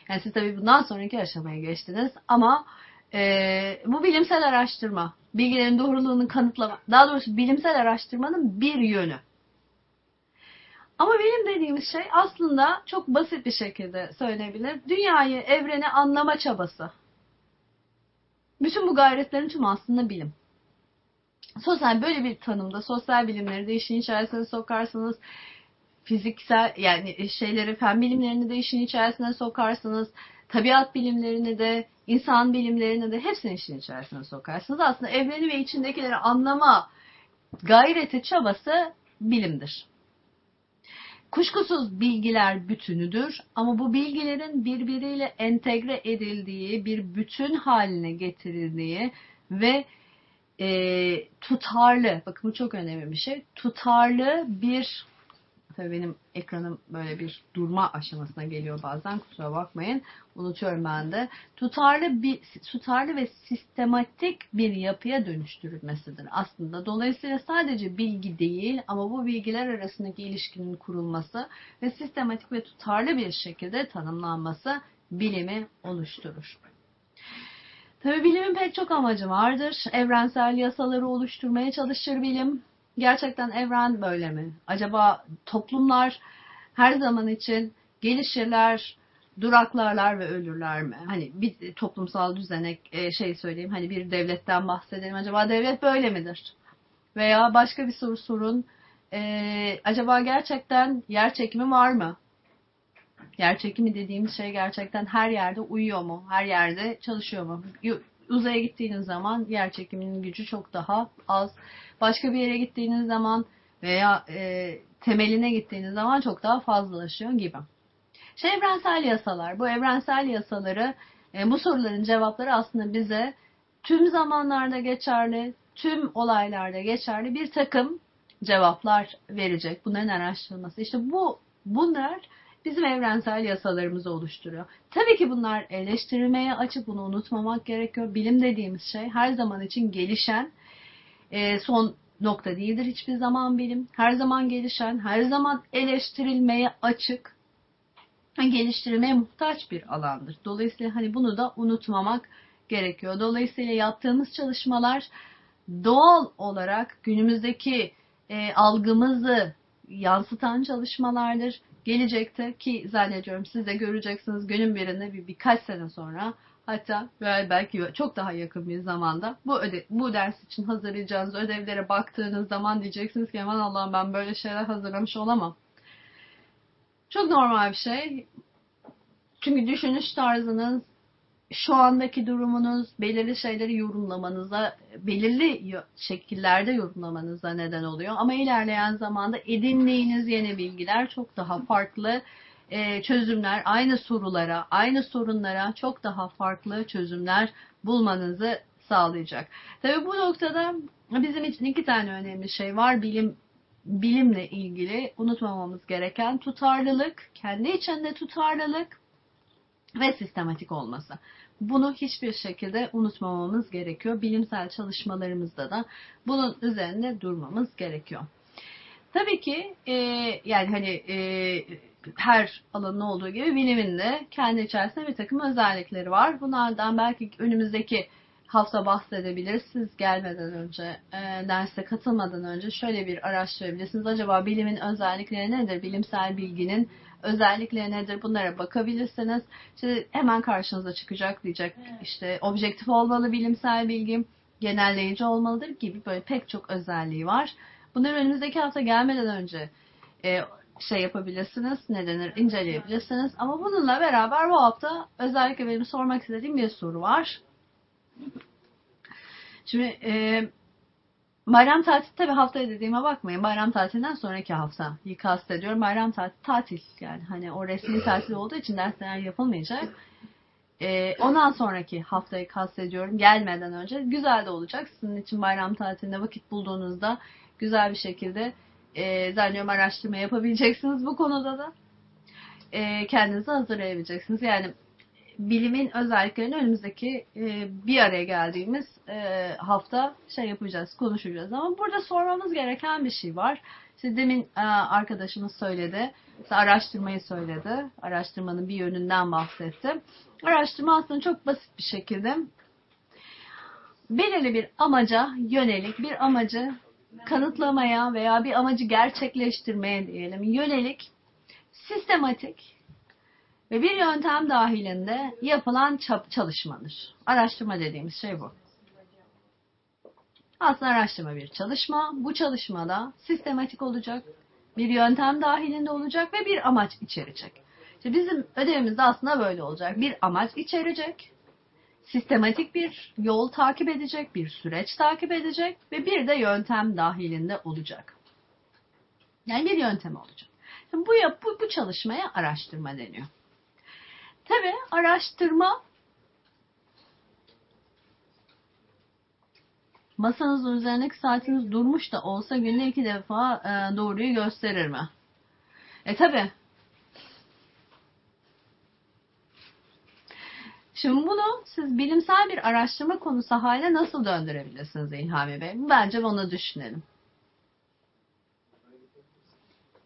Yani siz tabii bundan sonraki aşamaya geçtiniz ama e, bu bilimsel araştırma bilgilerin doğruluğunu kanıtlama, daha doğrusu bilimsel araştırmanın bir yönü. Ama bilim dediğimiz şey aslında çok basit bir şekilde söylenebilir. Dünyayı, evreni anlama çabası. Bütün bu gayretlerin tümü aslında bilim. Sosyal böyle bir tanımda sosyal bilimleri de işin içerisine sokarsanız, fiziksel yani şeyleri, fen bilimlerini de işin içerisine sokarsınız, tabiat bilimlerini de, insan bilimlerini de hepsini işin içerisine sokarsınız. Aslında evreni ve içindekileri anlama gayreti, çabası bilimdir. Kuşkusuz bilgiler bütünüdür ama bu bilgilerin birbiriyle entegre edildiği, bir bütün haline getirildiği ve e, tutarlı, bakın bu çok önemli bir şey, tutarlı bir Tabii benim ekranım böyle bir durma aşamasına geliyor bazen. Kusura bakmayın. Unutuyorum ben de. Tutarlı bir tutarlı ve sistematik bir yapıya dönüştürülmesidir aslında. Dolayısıyla sadece bilgi değil ama bu bilgiler arasındaki ilişkinin kurulması ve sistematik ve tutarlı bir şekilde tanımlanması bilimi oluşturur. Tabii bilimin pek çok amacı vardır. Evrensel yasaları oluşturmaya çalışır bilim gerçekten evren böyle mi? Acaba toplumlar her zaman için gelişirler, duraklarlar ve ölürler mi? Hani bir toplumsal düzenek e, şey söyleyeyim hani bir devletten bahsedelim. Acaba devlet böyle midir? Veya başka bir soru sorun. Ee, acaba gerçekten yer çekimi var mı? Yer çekimi dediğimiz şey gerçekten her yerde uyuyor mu? Her yerde çalışıyor mu? Uzaya gittiğiniz zaman yer çekiminin gücü çok daha az. Başka bir yere gittiğiniz zaman veya e, temeline gittiğiniz zaman çok daha fazlalaşıyor gibi. Şey evrensel yasalar. Bu evrensel yasaları, e, bu soruların cevapları aslında bize tüm zamanlarda geçerli, tüm olaylarda geçerli bir takım cevaplar verecek. Bunların araştırılması. İşte bu bunlar bizim evrensel yasalarımızı oluşturuyor. Tabii ki bunlar eleştirilmeye açık, bunu unutmamak gerekiyor. Bilim dediğimiz şey her zaman için gelişen, e, son nokta değildir hiçbir zaman bilim. Her zaman gelişen, her zaman eleştirilmeye açık, geliştirilmeye muhtaç bir alandır. Dolayısıyla hani bunu da unutmamak gerekiyor. Dolayısıyla yaptığımız çalışmalar doğal olarak günümüzdeki e, algımızı yansıtan çalışmalardır. Gelecekte ki zannediyorum siz de göreceksiniz günün birinde bir birkaç sene sonra hatta belki çok daha yakın bir zamanda bu öde, bu ders için hazırlayacağınız ödevlere baktığınız zaman diyeceksiniz ki aman Allah'ım ben böyle şeyler hazırlamış olamam. Çok normal bir şey. Çünkü düşünüş tarzınız, şu andaki durumunuz belirli şeyleri yorumlamanıza, belirli şekillerde yorumlamanıza neden oluyor. Ama ilerleyen zamanda edindiğiniz yeni bilgiler çok daha farklı e, çözümler, aynı sorulara, aynı sorunlara çok daha farklı çözümler bulmanızı sağlayacak. Tabii bu noktada bizim için iki tane önemli şey var. Bilim bilimle ilgili unutmamamız gereken tutarlılık, kendi içinde tutarlılık ve sistematik olması. Bunu hiçbir şekilde unutmamamız gerekiyor. Bilimsel çalışmalarımızda da bunun üzerinde durmamız gerekiyor. Tabii ki e, yani hani e, her alanın olduğu gibi bilimin de kendi içerisinde bir takım özellikleri var. Bunlardan belki önümüzdeki hafta bahsedebiliriz. Siz gelmeden önce, e, derse katılmadan önce şöyle bir araştırabilirsiniz. Acaba bilimin özellikleri nedir? Bilimsel bilginin özellikleri nedir? Bunlara bakabilirsiniz. İşte hemen karşınıza çıkacak diyecek işte objektif olmalı bilimsel bilgim, genelleyici olmalıdır gibi böyle pek çok özelliği var. Bunları önümüzdeki hafta gelmeden önce e, şey yapabilirsiniz, ne denir, inceleyebilirsiniz. Ama bununla beraber bu hafta özellikle benim sormak istediğim bir soru var. Şimdi e, bayram tatil tabi haftaya dediğime bakmayın. Bayram tatilinden sonraki hafta kastediyorum. Bayram tatil, tatil yani hani o resmi tatil olduğu için dersler yapılmayacak. E, ondan sonraki haftayı kastediyorum. Gelmeden önce güzel de olacak. Sizin için bayram tatilinde vakit bulduğunuzda güzel bir şekilde e, zannediyorum araştırma yapabileceksiniz bu konuda da. E, kendinizi hazırlayabileceksiniz. Yani bilimin özelliklerini önümüzdeki e, bir araya geldiğimiz e, hafta şey yapacağız, konuşacağız. Ama burada sormamız gereken bir şey var. İşte demin e, arkadaşımız söyledi, araştırmayı söyledi. Araştırmanın bir yönünden bahsetti. Araştırma aslında çok basit bir şekilde belirli bir amaca yönelik bir amacı kanıtlamaya veya bir amacı gerçekleştirmeye diyelim yönelik sistematik ve bir yöntem dahilinde yapılan çalışmadır. Araştırma dediğimiz şey bu. Aslında araştırma bir çalışma. Bu çalışmada sistematik olacak, bir yöntem dahilinde olacak ve bir amaç içerecek. İşte bizim ödevimiz de aslında böyle olacak. Bir amaç içerecek, sistematik bir yol takip edecek, bir süreç takip edecek ve bir de yöntem dahilinde olacak. Yani bir yöntem olacak. Şimdi bu, bu, bu çalışmaya araştırma deniyor. Tabi araştırma masanızın üzerindeki saatiniz durmuş da olsa günde iki defa e, doğruyu gösterir mi? E tabi Şimdi bunu siz bilimsel bir araştırma konusu haline nasıl döndürebilirsiniz İlhami Bey? Bence bunu düşünelim.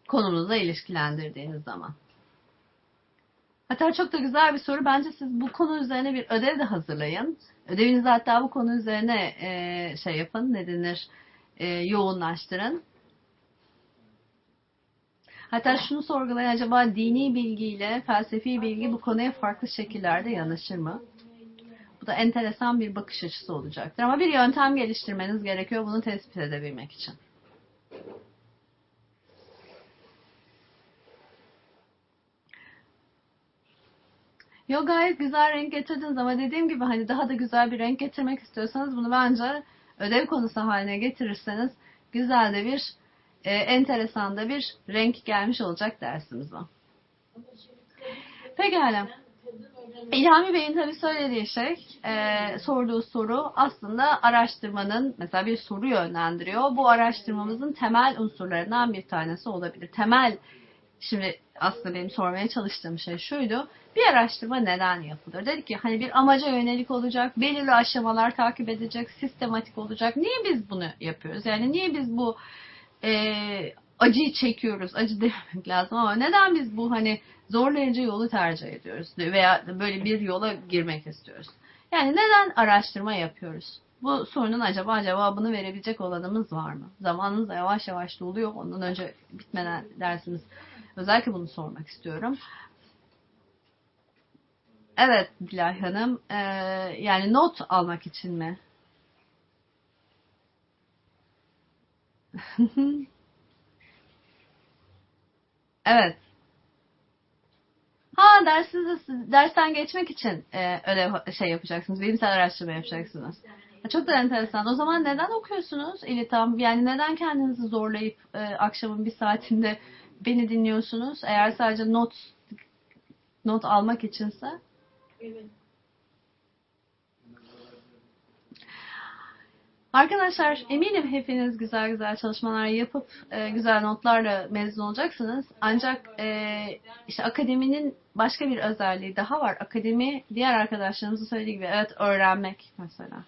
Konumuzla ilişkilendirdiğiniz zaman. Hatta çok da güzel bir soru. Bence siz bu konu üzerine bir ödev de hazırlayın. Ödevinizi hatta bu konu üzerine e, şey yapın, ne denir, e, yoğunlaştırın. Hatta şunu sorgulayın acaba dini bilgiyle felsefi bilgi bu konuya farklı şekillerde yanaşır mı? Bu da enteresan bir bakış açısı olacaktır. Ama bir yöntem geliştirmeniz gerekiyor bunu tespit edebilmek için. Yo gayet güzel renk getirdiniz ama dediğim gibi hani daha da güzel bir renk getirmek istiyorsanız bunu bence ödev konusu haline getirirseniz güzel de bir e, enteresan da bir renk gelmiş olacak dersimize. Pekala. İlhami Bey'in tabii söylediği şey, e, sorduğu soru aslında araştırmanın mesela bir soru yönlendiriyor. Bu araştırmamızın temel unsurlarından bir tanesi olabilir. Temel Şimdi aslında benim sormaya çalıştığım şey şuydu. Bir araştırma neden yapılır? Dedi ki hani bir amaca yönelik olacak, belirli aşamalar takip edecek, sistematik olacak. Niye biz bunu yapıyoruz? Yani niye biz bu e, acıyı çekiyoruz? Acı demek lazım ama neden biz bu hani zorlayıcı yolu tercih ediyoruz? Veya böyle bir yola girmek istiyoruz? Yani neden araştırma yapıyoruz? Bu sorunun acaba cevabını verebilecek olanımız var mı? Zamanımız da yavaş yavaş doluyor. Ondan önce bitmeden dersimiz özellikle bunu sormak istiyorum. Evet Bilal Hanım, e, yani not almak için mi? evet. Ha dersiz, dersten geçmek için e, ödev şey yapacaksınız, bilimsel araştırma yapacaksınız. Çok da enteresan. O zaman neden okuyorsunuz İlitam? Yani neden kendinizi zorlayıp e, akşamın bir saatinde beni dinliyorsunuz? Eğer sadece not not almak içinse? Evet. Arkadaşlar eminim hepiniz güzel güzel çalışmalar yapıp e, güzel notlarla mezun olacaksınız. Ancak e, işte akademinin başka bir özelliği daha var. Akademi diğer arkadaşlarımızın söylediği gibi evet öğrenmek mesela.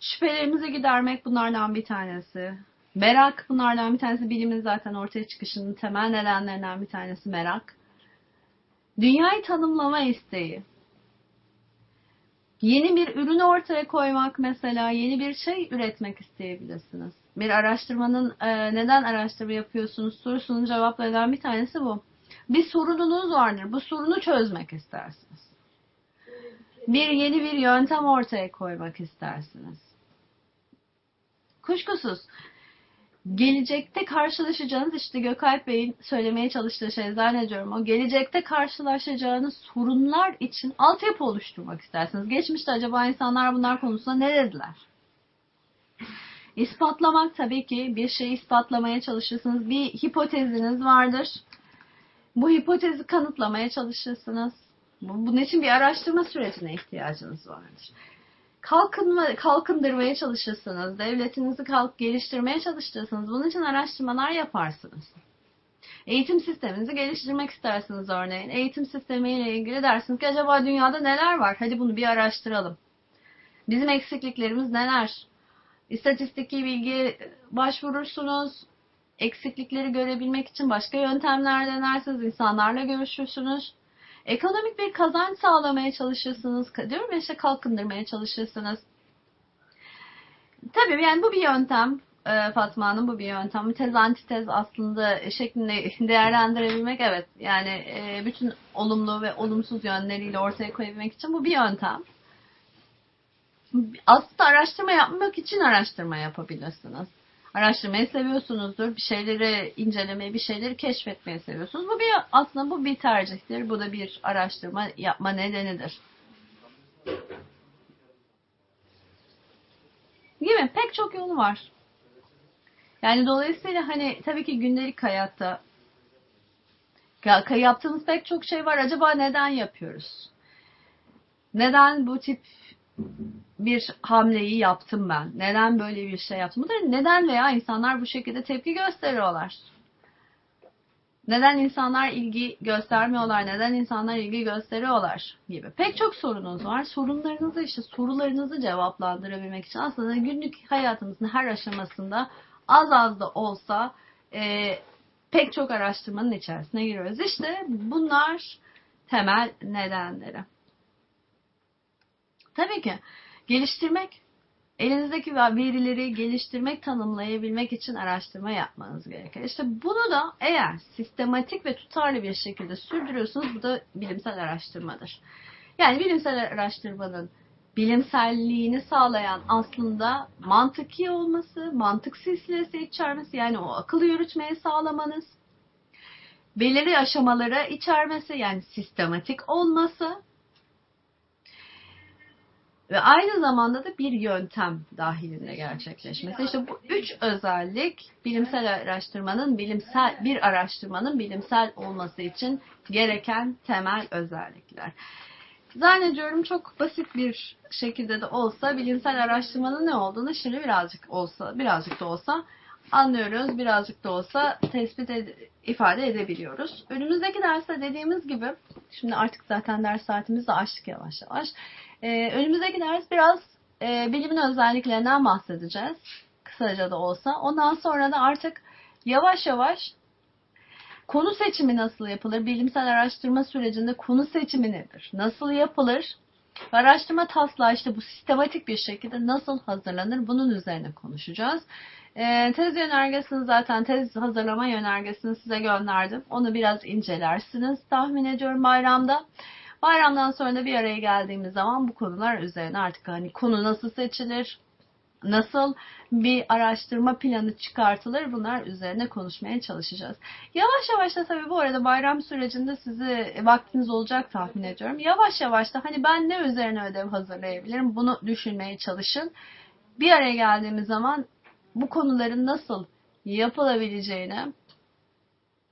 Şüphelerimizi gidermek bunlardan bir tanesi. Merak bunlardan bir tanesi. Bilimin zaten ortaya çıkışının temel nedenlerinden bir tanesi merak. Dünyayı tanımlama isteği. Yeni bir ürün ortaya koymak mesela, yeni bir şey üretmek isteyebilirsiniz. Bir araştırmanın e, neden araştırma yapıyorsunuz sorusunun cevaplarından bir tanesi bu. Bir sorununuz vardır. Bu sorunu çözmek istersiniz. Bir yeni bir yöntem ortaya koymak istersiniz. Kuşkusuz gelecekte karşılaşacağınız işte Gökalp Bey'in söylemeye çalıştığı şey zannediyorum o gelecekte karşılaşacağınız sorunlar için altyapı oluşturmak istersiniz. Geçmişte acaba insanlar bunlar konusunda ne dediler? İspatlamak tabii ki bir şeyi ispatlamaya çalışırsınız. Bir hipoteziniz vardır. Bu hipotezi kanıtlamaya çalışırsınız. Bunun için bir araştırma sürecine ihtiyacınız vardır kalkınma, kalkındırmaya çalışırsınız, devletinizi kalk geliştirmeye çalıştırırsınız. Bunun için araştırmalar yaparsınız. Eğitim sisteminizi geliştirmek istersiniz örneğin. Eğitim sistemiyle ilgili dersiniz ki acaba dünyada neler var? Hadi bunu bir araştıralım. Bizim eksikliklerimiz neler? İstatistiki bilgi başvurursunuz. Eksiklikleri görebilmek için başka yöntemler denersiniz. insanlarla görüşürsünüz. Ekonomik bir kazanç sağlamaya çalışırsınız. Diyorum ya işte kalkındırmaya çalışırsınız. Tabii yani bu bir yöntem. E, Fatma Hanım bu bir yöntem. Tez antitez aslında şeklinde değerlendirebilmek evet. Yani e, bütün olumlu ve olumsuz yönleriyle ortaya koyabilmek için bu bir yöntem. Aslında araştırma yapmak için araştırma yapabilirsiniz araştırmayı seviyorsunuzdur. Bir şeyleri incelemeyi, bir şeyleri keşfetmeyi seviyorsunuz. Bu bir aslında bu bir tercihtir. Bu da bir araştırma yapma nedenidir. Gibi pek çok yolu var. Yani dolayısıyla hani tabii ki gündelik hayatta yaptığımız pek çok şey var. Acaba neden yapıyoruz? Neden bu tip bir hamleyi yaptım ben. Neden böyle bir şey yaptım? Bu da neden veya insanlar bu şekilde tepki gösteriyorlar? Neden insanlar ilgi göstermiyorlar? Neden insanlar ilgi gösteriyorlar? Gibi. Pek çok sorunuz var. Sorunlarınızı işte sorularınızı cevaplandırabilmek için aslında günlük hayatımızın her aşamasında az az da olsa e, pek çok araştırmanın içerisine giriyoruz. İşte bunlar temel nedenleri. Tabii ki geliştirmek, elinizdeki verileri geliştirmek, tanımlayabilmek için araştırma yapmanız gerekir. İşte bunu da eğer sistematik ve tutarlı bir şekilde sürdürüyorsunuz bu da bilimsel araştırmadır. Yani bilimsel araştırmanın bilimselliğini sağlayan aslında mantıki olması, mantık silsilesi içermesi yani o akıllı yürütmeyi sağlamanız, belirli aşamalara içermesi yani sistematik olması ve aynı zamanda da bir yöntem dahilinde gerçekleşmesi. İşte bu üç özellik bilimsel araştırmanın bilimsel bir araştırmanın bilimsel olması için gereken temel özellikler. Zannediyorum çok basit bir şekilde de olsa bilimsel araştırmanın ne olduğunu şimdi birazcık olsa birazcık da olsa anlıyoruz. Birazcık da olsa tespit ifade edebiliyoruz. Önümüzdeki derste dediğimiz gibi, şimdi artık zaten ders saatimizi de açtık yavaş yavaş. Ee, önümüzdeki ders biraz e, bilimin özelliklerinden bahsedeceğiz. Kısaca da olsa. Ondan sonra da artık yavaş yavaş konu seçimi nasıl yapılır? Bilimsel araştırma sürecinde konu seçimi nedir? Nasıl yapılır? Araştırma taslağı işte bu sistematik bir şekilde nasıl hazırlanır? Bunun üzerine konuşacağız. E, tez yönergesini zaten tez hazırlama yönergesini size gönderdim. Onu biraz incelersiniz tahmin ediyorum bayramda. Bayramdan sonra da bir araya geldiğimiz zaman bu konular üzerine artık hani konu nasıl seçilir, nasıl bir araştırma planı çıkartılır bunlar üzerine konuşmaya çalışacağız. Yavaş yavaş da tabii bu arada bayram sürecinde sizi vaktiniz olacak tahmin ediyorum. Yavaş yavaş da hani ben ne üzerine ödev hazırlayabilirim bunu düşünmeye çalışın. Bir araya geldiğimiz zaman bu konuların nasıl yapılabileceğini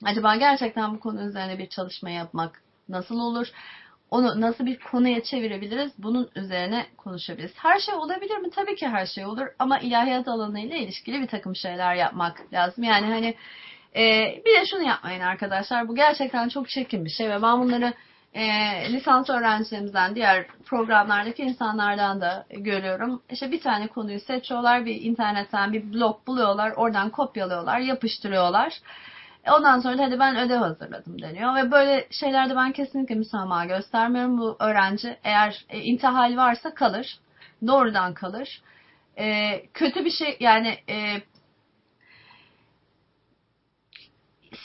acaba gerçekten bu konu üzerine bir çalışma yapmak nasıl olur? Onu nasıl bir konuya çevirebiliriz? Bunun üzerine konuşabiliriz. Her şey olabilir mi? Tabii ki her şey olur. Ama ilahiyat alanıyla ilişkili bir takım şeyler yapmak lazım. Yani hani e, bir de şunu yapmayın arkadaşlar. Bu gerçekten çok çirkin bir şey ve ben bunları e, lisans öğrencilerimizden, diğer programlardaki insanlardan da görüyorum. İşte bir tane konuyu seçiyorlar, bir internetten bir blog buluyorlar, oradan kopyalıyorlar, yapıştırıyorlar. Ondan sonra da hadi ben ödev hazırladım deniyor. Ve böyle şeylerde ben kesinlikle müsamaha göstermiyorum. Bu öğrenci eğer e, intihal varsa kalır. Doğrudan kalır. E, kötü bir şey yani e,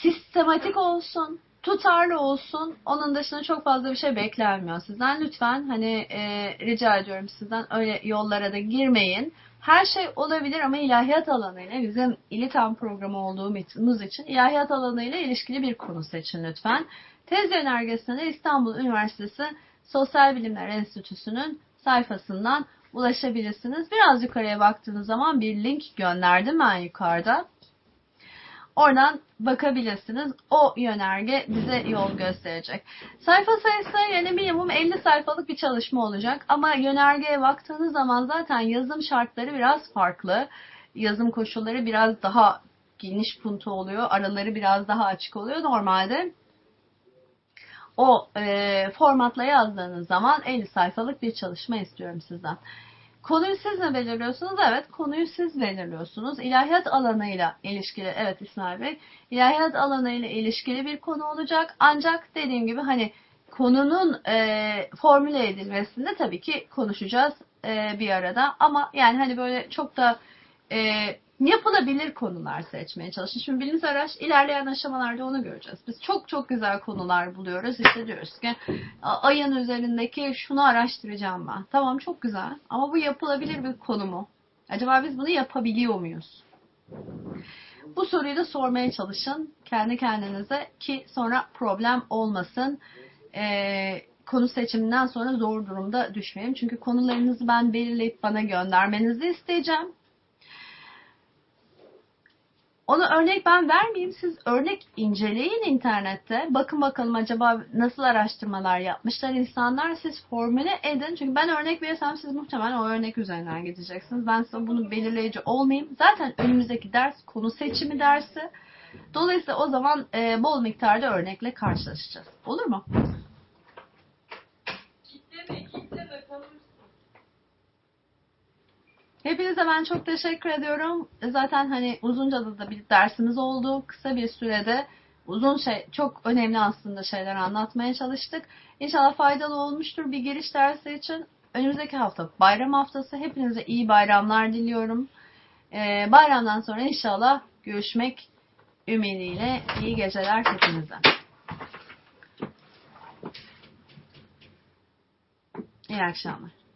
sistematik olsun, tutarlı olsun. Onun dışında çok fazla bir şey beklenmiyor sizden. Lütfen hani e, rica ediyorum sizden öyle yollara da girmeyin. Her şey olabilir ama ilahiyat alanıyla bizim İlitan programı olduğumuz için ilahiyat alanıyla ilişkili bir konu seçin lütfen. Tez önergesine İstanbul Üniversitesi Sosyal Bilimler Enstitüsü'nün sayfasından ulaşabilirsiniz. Biraz yukarıya baktığınız zaman bir link gönderdim ben yukarıda. Oradan bakabilirsiniz. O yönerge bize yol gösterecek. Sayfa sayısı yani minimum 50 sayfalık bir çalışma olacak. Ama yönergeye baktığınız zaman zaten yazım şartları biraz farklı. Yazım koşulları biraz daha geniş puntu oluyor. Araları biraz daha açık oluyor. Normalde o e, formatla yazdığınız zaman 50 sayfalık bir çalışma istiyorum sizden. Konuyu siz mi belirliyorsunuz? Evet, konuyu siz belirliyorsunuz. İlahiyat alanıyla ilişkili, evet İsmail Bey, ilahiyat alanıyla ilişkili bir konu olacak. Ancak dediğim gibi hani konunun e, formüle edilmesinde tabii ki konuşacağız e, bir arada. Ama yani hani böyle çok da e, yapılabilir konular seçmeye çalışın. Şimdi bilimsel araç ilerleyen aşamalarda onu göreceğiz. Biz çok çok güzel konular buluyoruz. İşte diyoruz ki ayın üzerindeki şunu araştıracağım ben. Tamam çok güzel ama bu yapılabilir bir konu mu? Acaba biz bunu yapabiliyor muyuz? Bu soruyu da sormaya çalışın kendi kendinize ki sonra problem olmasın. Ee, konu seçiminden sonra zor durumda düşmeyelim. Çünkü konularınızı ben belirleyip bana göndermenizi isteyeceğim. Onu örnek ben vermeyeyim. Siz örnek inceleyin internette. Bakın bakalım acaba nasıl araştırmalar yapmışlar insanlar. Siz formüle edin. Çünkü ben örnek verirsem siz muhtemelen o örnek üzerinden gideceksiniz. Ben size bunu belirleyici olmayayım. Zaten önümüzdeki ders konu seçimi dersi. Dolayısıyla o zaman e, bol miktarda örnekle karşılaşacağız. Olur mu? Hepinize ben çok teşekkür ediyorum. Zaten hani uzunca da bir dersimiz oldu. Kısa bir sürede uzun şey, çok önemli aslında şeyler anlatmaya çalıştık. İnşallah faydalı olmuştur bir giriş dersi için. Önümüzdeki hafta bayram haftası. Hepinize iyi bayramlar diliyorum. Ee, bayramdan sonra inşallah görüşmek ümidiyle iyi geceler hepinize. İyi akşamlar.